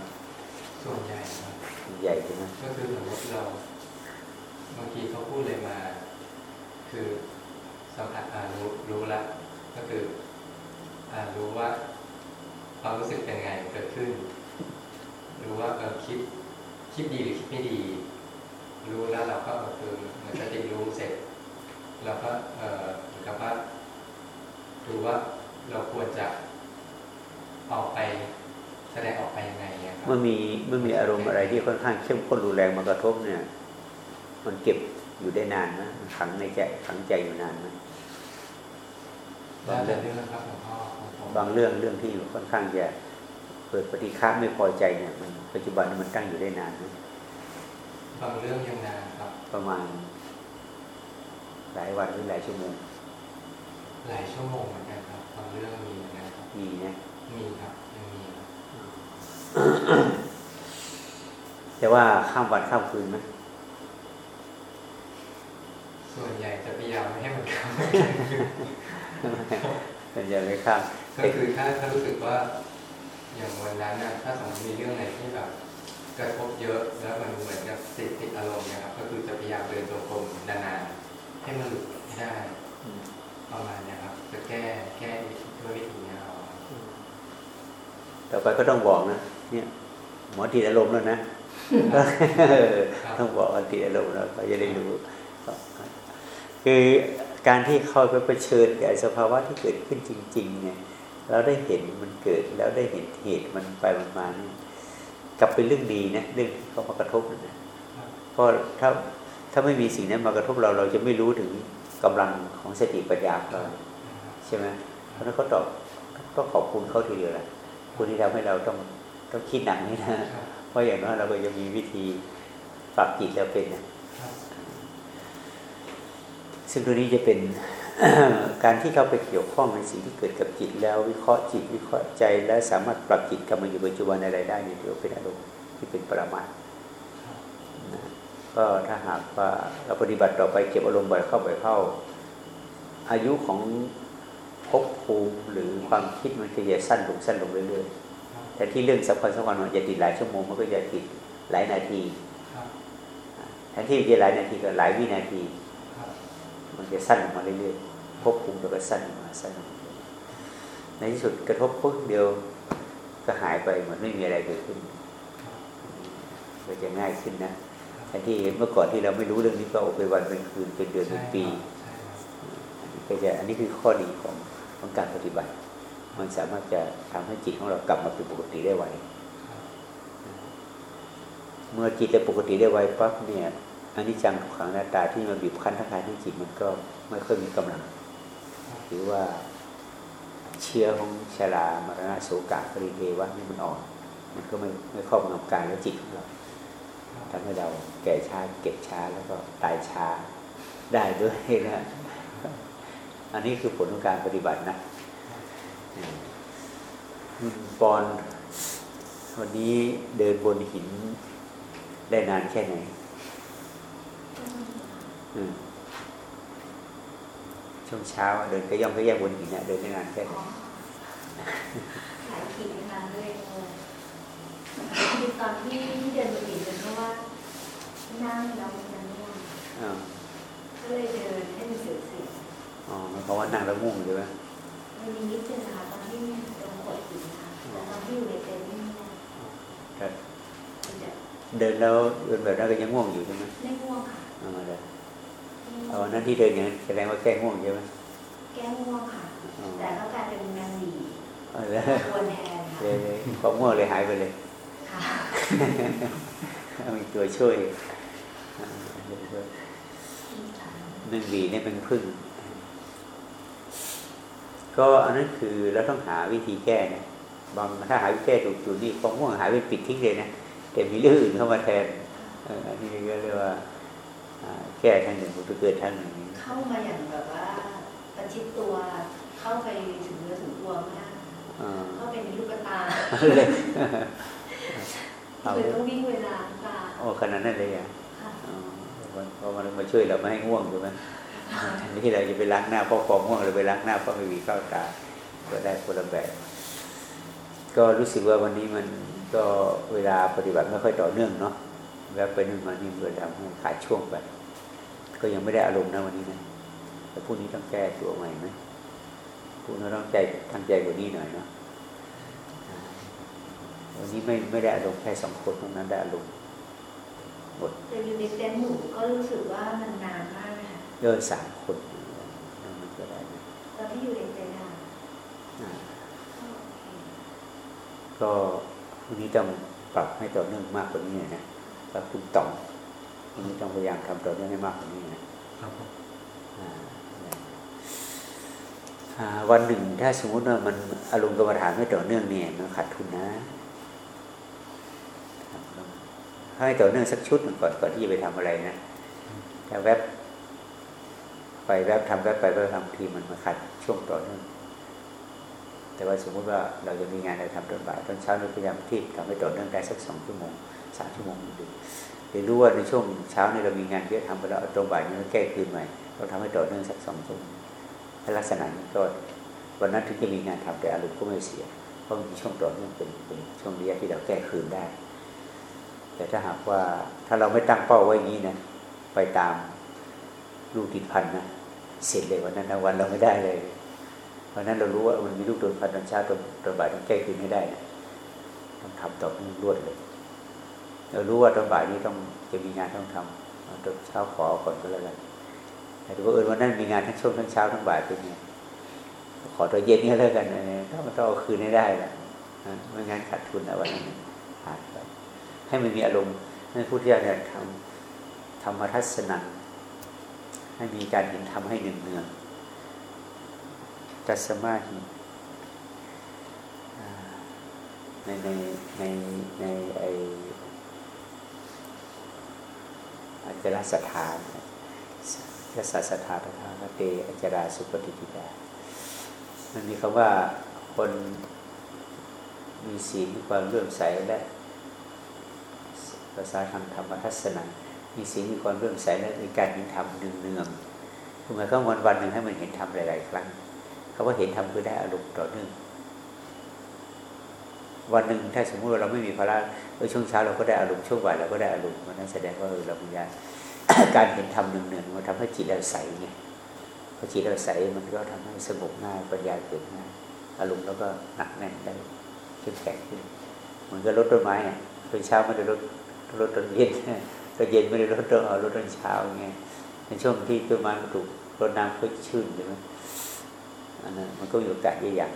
ส่วนใหญ่ครับส่วนใหญ่ใช่ไหมก็คือสมมติเราบางทีเขาพูดเลยมา คือสัมผัสอ่ารู้รู้ละก็คืออ่ารู้ว่า ความรู้สึกเป็นไงเกิดขึ้น รู้ว่าเออคิดคิดดีหรือคิดไม่ดี รู้แล้วเราก็เออคือเหมือนสติรู้เสร็จเราก็เออเหมือนกับว่าดูว่าเราควรจะออกไปแสดงออกไปยังไงเนี่ยครับเมื่อมีเมื่อมีอารมณ์อะไรที่ค่อนข้างเข้มข้นรุนแรงมากระทบเนี่ย มันเก็บอยู่ได้นานไหมมันขังในใจขังใจอยู่นานไหมแล้วแต่เรื่องครับหลวงพ่อของผม บางเรื่องเรื่องที่ค่อนข้างจะเกิดปฏิฆาไม่พอใจเนี่ยมันปัจจุบันมันตั้งอยู่ได้นานไหมบางเรื่องยังนานครับ ประมาณ หลายวันหรือหลายชั่วโมง หลายชั่วโมงเหมือนกันครับบางเรื่องมีเหมือนกันครับมีนะมีครับยังมีครับแต่ว่าข้ามวันข้ามคืนไหมส่วนใหญ่จะพยายามไม่ให้มันเข้าเป็น อย่างไรข้ามก็คือถ้าถ้ารู้สึกว่า อย่างวันนั้นนะถ้าสมมติมีเรื่องอะไรที่แบบกระทบเยอะแล้วมันเหมือนกับติดติดอารมณ์เนะครับ ก็คือจะพยายามเดินจงกรมนานๆให้มันหลุดให้ได้ประมาณเนี้ยครับจะแก้แก้ด้วยวิธีนี้เอาต่อไปก็ต้องบอกนะเนี่ยหมอติดอารมณ์แล้วนะต้องบอกว่าติดอารมณ์แล้วเขาจะได้รู้คือ การที่เข้าไปเผชิญกับสภาวะที่เกิดขึ้นจริง ๆ เนี่ย เราได้เห็นมันเกิดแล้วได้เห็นเหตุมันไปมันมาเนี่ยกลับเป็นเรื่องดีนะเรื่องที่เขามากระทบนะเพราะถ้าถ้าไม่มีสิ่งนั้นมากระทบเราเราจะไม่รู้ถึงกำลังของสติปัญญาเราใช่ไหมเพราะนั้นเขาตอบต้องขอบคุณเขาทีเดียวแหละคุณที่ทำให้เราต้องต้องคิดหนักนี่นะเพราะอย่างน้อยเราก็จะมีวิธีปรับจิตเราเป็นนะ ซึ่งตัวนี้จะเป็นการที่เราไปเกี่ยวข้องในสิ่งที่เกิดกับจิตแล้ววิเคราะห์จิตวิเคราะห์ใจ และสามารถปรับจิตกลับมาอยู่ปัจจุบันอะไรได้เนี่ยถือว่าเป็นอารมณ์ที่เป็นปรมาตถ์นะก็ถ้าหากว่าเราปฏิบัติต่อไปเก็บอารมณ์บ่อยเข้าบ่อยเข้า อายุของภพภูมิหรือความคิดมันจะจะสั้นลงสั้นลงเรื่อยๆแต่ที่เรื่องสำคัญสำคัญมันจะติดหลายชั่วโมงมันก็จะติดหลายนาทีแทนที่จะหลายนาทีก็หลายวินาที มันจะสั้นออกมาเรื่อยๆควบคุมแล้วก็สั้นออกมาสั้นออกมาในที่สุดกระทบปุ๊บเดียวก็หายไปเหมือนไม่มีอะไรเกิดขึ้นก็จะง่ายขึ้นนะแทนที่เมื่อก่อนที่เราไม่รู้เรื่องนี้ก็เอาไปวันเป็นคืนเป็นเดือนเป็นปีใช่ครับก็จะอันนี้คือข้อดีของของการปฏิบัติ มันสามารถจะทำให้จิตของเรากลับมาเป็นปกติได้ไวเมื่อจิตเป็นปกติได้ไวปั๊บเนี่ย อันนี้จังทุกขังหน้าตาที่มาบีบคั้นทั้งกายทั้งจิตมันก็ไม่ค่อยมีกำลัง หรือว่าเชื้อของชรามรณะโศกะปริเทวะนี่มันอ่อนมันก็ไม่ไม่ครอบงำกายและจิตของเราทำให้เราแก่ช้าเก็บช้าแล้วก็ตายช้าได้ด้วยนะอันนี้คือผลของการปฏิบัตินะคุณปอนวันนี้เดินบนหินได้นานแค่ไหน ช่วงเช้าเดินก็ย่อมก็แย่บนหินเนี่ยเดินได้นานแค่ไหนหลายขีดนะคะด้วยคือตอนที่เดินบนหินเป็นเพราะว่านั่งแล้วมันยังง่วงอ่าก็เลยเดินให้มันเสียวเสียวอ๋อหมายความว่านั่งแล้วง่วงใช่ไหมมันมีนิดนึงนะคะตอนที่ตรงโขดหินนะคะแต่ตอนที่อยู่ในเต็นท์ไม่ง่วงครับมันจะเดินแล้วเดินแบบนั้นก็ยังง่วงอยู่ใช่ไหมไม่ง่วงค่ะเอ๋อเลยไม่ง่ เอาววังนนั้นที่เดินอย่างนั้นแสดงว่าแก้ง่วงใช่ไหมแก้ง่วงค่ะอ๋อแต่ก็กลายเป็นแมงหวีเอาเลยควรแทนค่ะเลยเลยความง่วงเลยหายไปเลยค่ะมีตัวช่วยอ่าตัวช่วยหนึ่งบีเนี่ยเป็นพึ่ง ก็อันนั้นคือเราต้องหาวิธีแก้นะบางถ้าหาวิธีแก้ถูกจุดนี่ความง่วงหายไปปิดทิ้งเลยนะแต่มีเรื่องอื่นเข้ามาแทนเอออันนี้ก็เรียกว่าอ่า แก้ทางหนึ่งไปเกิดทางหนึ่งเข้ามาอย่างแบบว่าประชิดตัวเข้าไปถึงเนื้อถึงตัวไม่ได้อ่าเข้าไปในลูกตาเลยเอาคือต้องวิ่งเวลาตาโอ้ขนาดนั้นเลยอะค่ะอ๋อเพราะมันมาช่วยเราไม่ให้ง่วงใช่ไหมแทนที่เราจะไปล้างหน้าเพราะความง่วงเราไปล้างหน้าเพราะไม่มีข้าวตาก็ได้คนละแบบก็รู้สึกว่าวันนี้มันก็เวลาปฏิบัติไม่ค่อยต่อเนื่องเนาะ แวบไปนู่นมานี่เลยทำให้ขาดช่วงไป ก็ยังไม่ได้อารมณ์นะวันนี้นะแต่พรุ่งนี้ต้องแก้ตัวใหม่ไหมพรุ่งนี้ต้องใจทำใจกว่านี้หน่อยเนาะอ่าวันนี้ไม่ไม่ได้อารมณ์แค่สองคนเท่านั้นได้อารมณ์หมดแต่อยู่ในเต็นท์หนูก็รู้สึกว่ามันนานมากเลยค่ะเดินสามคนนั่นมันก็ได้นะตอนที่อยู่ในเต็นท์อะอ่าก็โอเคก็พรุ่งนี้ต้องปรับให้ต่อเนื่องมากกว่านี้นะ แล้วคุณต่องพรุ่งนี้ต้องพยายามทำต่อเนื่องให้มากกว่านี้นะครับผมอ่าอ่าวันหนึ่งถ้าสมมติว่ามันอารมณ์กรรมฐานไม่ต่อเนื่องเนี่ยมันขาดทุนนะให้ต่อเนื่องสักชุดหนึ่งก่อนก่อนที่จะไปทำอะไรนะแต่แวบไปแวบทำแวบไปแวบทำทีมันมาขัดช่วงต่อเนื่องแต่ว่าสมมุติว่าเราจะมีงานอะไรทำตอนบ่ายตอนเช้าเราพยายามที่ทำให้ต่อเนื่องได้สักสองชั่วโมง สามชั่วโมงดูเรียนรู้ว่าในช่วงเช้าเนี่ยเรามีงานเยอะทำไปแล้วตรงบ่ายนี้เราแก้คืนใหม่เราทำให้ต่อเนื่องสักสองชั่วโมงลักษณะนี้ก็วันนั้นถึงจะมีงานทำแต่อารมณ์ก็ไม่เสีย เพราะมีช่วงต่อเนื่องเป็นเป็นช่วงระยะที่เราแก้คืนได้ แต่ถ้าหากว่าถ้าเราไม่ตั้งเป้าไว้อย่างนี้นะไปตามลูกติดพันนะเสร็จเลยวันนั้นนะวันเราไม่ได้เลยเพราะนั้นเรารู้ว่ามันมีลูกโดนพันตอนเช้าตอนตอนบ่ายต้องแก้คืนให้ได้นะต้องทำต่อเนื่องรวดเลย เรารู้ว่าตอนบ่ายนี้ต้องจะมีงานต้องทำเอาตอนเช้าขอก่อนก็แล้วกันแต่ดูว่าเออวันนั้นมีงานทั้งช่วงทั้งเช้าทั้งบ่ายเป็นไงขอตัวเย็นก็แล้วกันนะถ้ามันต้องเอาคืนให้ได้ละนะไม่งั้นขาดทุนนะวันนั้นขาดไปให้มันมีอารมณ์นั่นพุทธิยถาเนี่ยทำธรรมทัศนังให้มีการเห็นทำให้เนืองเนืองๆตัสมาหิในในในในไอ อัจฉริสถานยศาสถานตถาคเตอัจราสุปฏิปิดามันมีคำว่าคนมีศีลมีความเลื่อมใสและภาษาทางธรรมทัศนะมีศีลมีความเลื่อมใสและมีการเห็นธรรมเนืองๆคือหมายความวันวันหนึ่งให้มันเห็นธรรมหลาย ๆ ครั้งคำว่าเห็นธรรมคือได้อารมณ์ต่อเนื่อง วันหนึ่งถ้าสมมติว่าเราไม่มีภาระเออช่วงเช้าเราก็ได้อารมณ์ช่วงบ่ายเราก็ได้อารมณ์มันนั้นแสดงว่าเออเรามีการการเห็นธรรมเนืองๆมันทำให้จิตเราใสไงพอจิตเราใสมันก็ทำให้สงบง่ายปัญญาเกิดง่ายอารมณ์แล้วก็หนักแน่นได้เข้มแข็งขึ้นเหมือนกับรถต้นไม้เนี่ยตอนเช้าไม่ได้รถรถตอนเย็นตอนเย็นไม่ได้รถต้นเอารถตอนเช้าไงในช่วงที่ต้นไม้มันถูกรดน้ำก็ชื่นใช่ไหมอันนั้นมันก็มีโอกาสที่อย่าง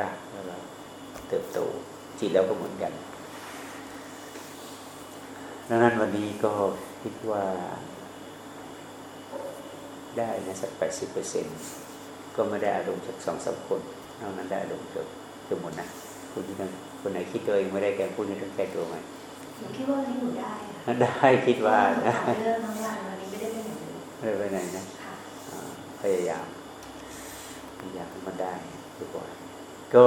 รากแล้วเติบโต จิตแล้วก็เหมือนกันดังนั้นวันนี้ก็คิดว่าได้นะสักแปดสิบเปอร์เซ็นก็ไม่ได้อารมณ์สักสองสามคนนอกนั้นได้อารมณ์เกือบเกือบหมดนะคุณที่นั่นคนไหนคิดตัวเองไม่ได้แก้ผู้นี้ต้องแก้ตัวใหม่หนูคิดว่าวันนี้หนูได้ค่ะได้คิดว่านะเรื่องทั้งวันวันนี้ไม่ได้ไปไหนเลยไม่ได้ไปไหนนะค่ะอ่าพยายามพยายามให้มันได้ดีกว่าก็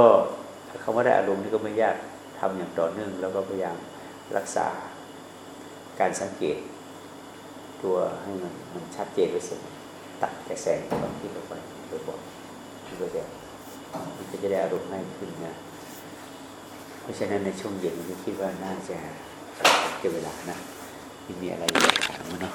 คำว่ได้อารมณ์นี่ก็ไม่ยากทำอย่างต่อเนื่อง แล้วก็พยายามรักษาการสังเกต ตัวให้มันมันชัดเจนไปสร็จตัดกระแสความคิดออกไปบ่อยๆมันก็จะมันก็จะได้อารมณ์ง่ายขึ้นนะเพราะฉะนั้นในช่วงเย็นผมคิดว่าน่าจะเป็นเวลานะไม่มีอะไรอยากถามมั้ยเนาะ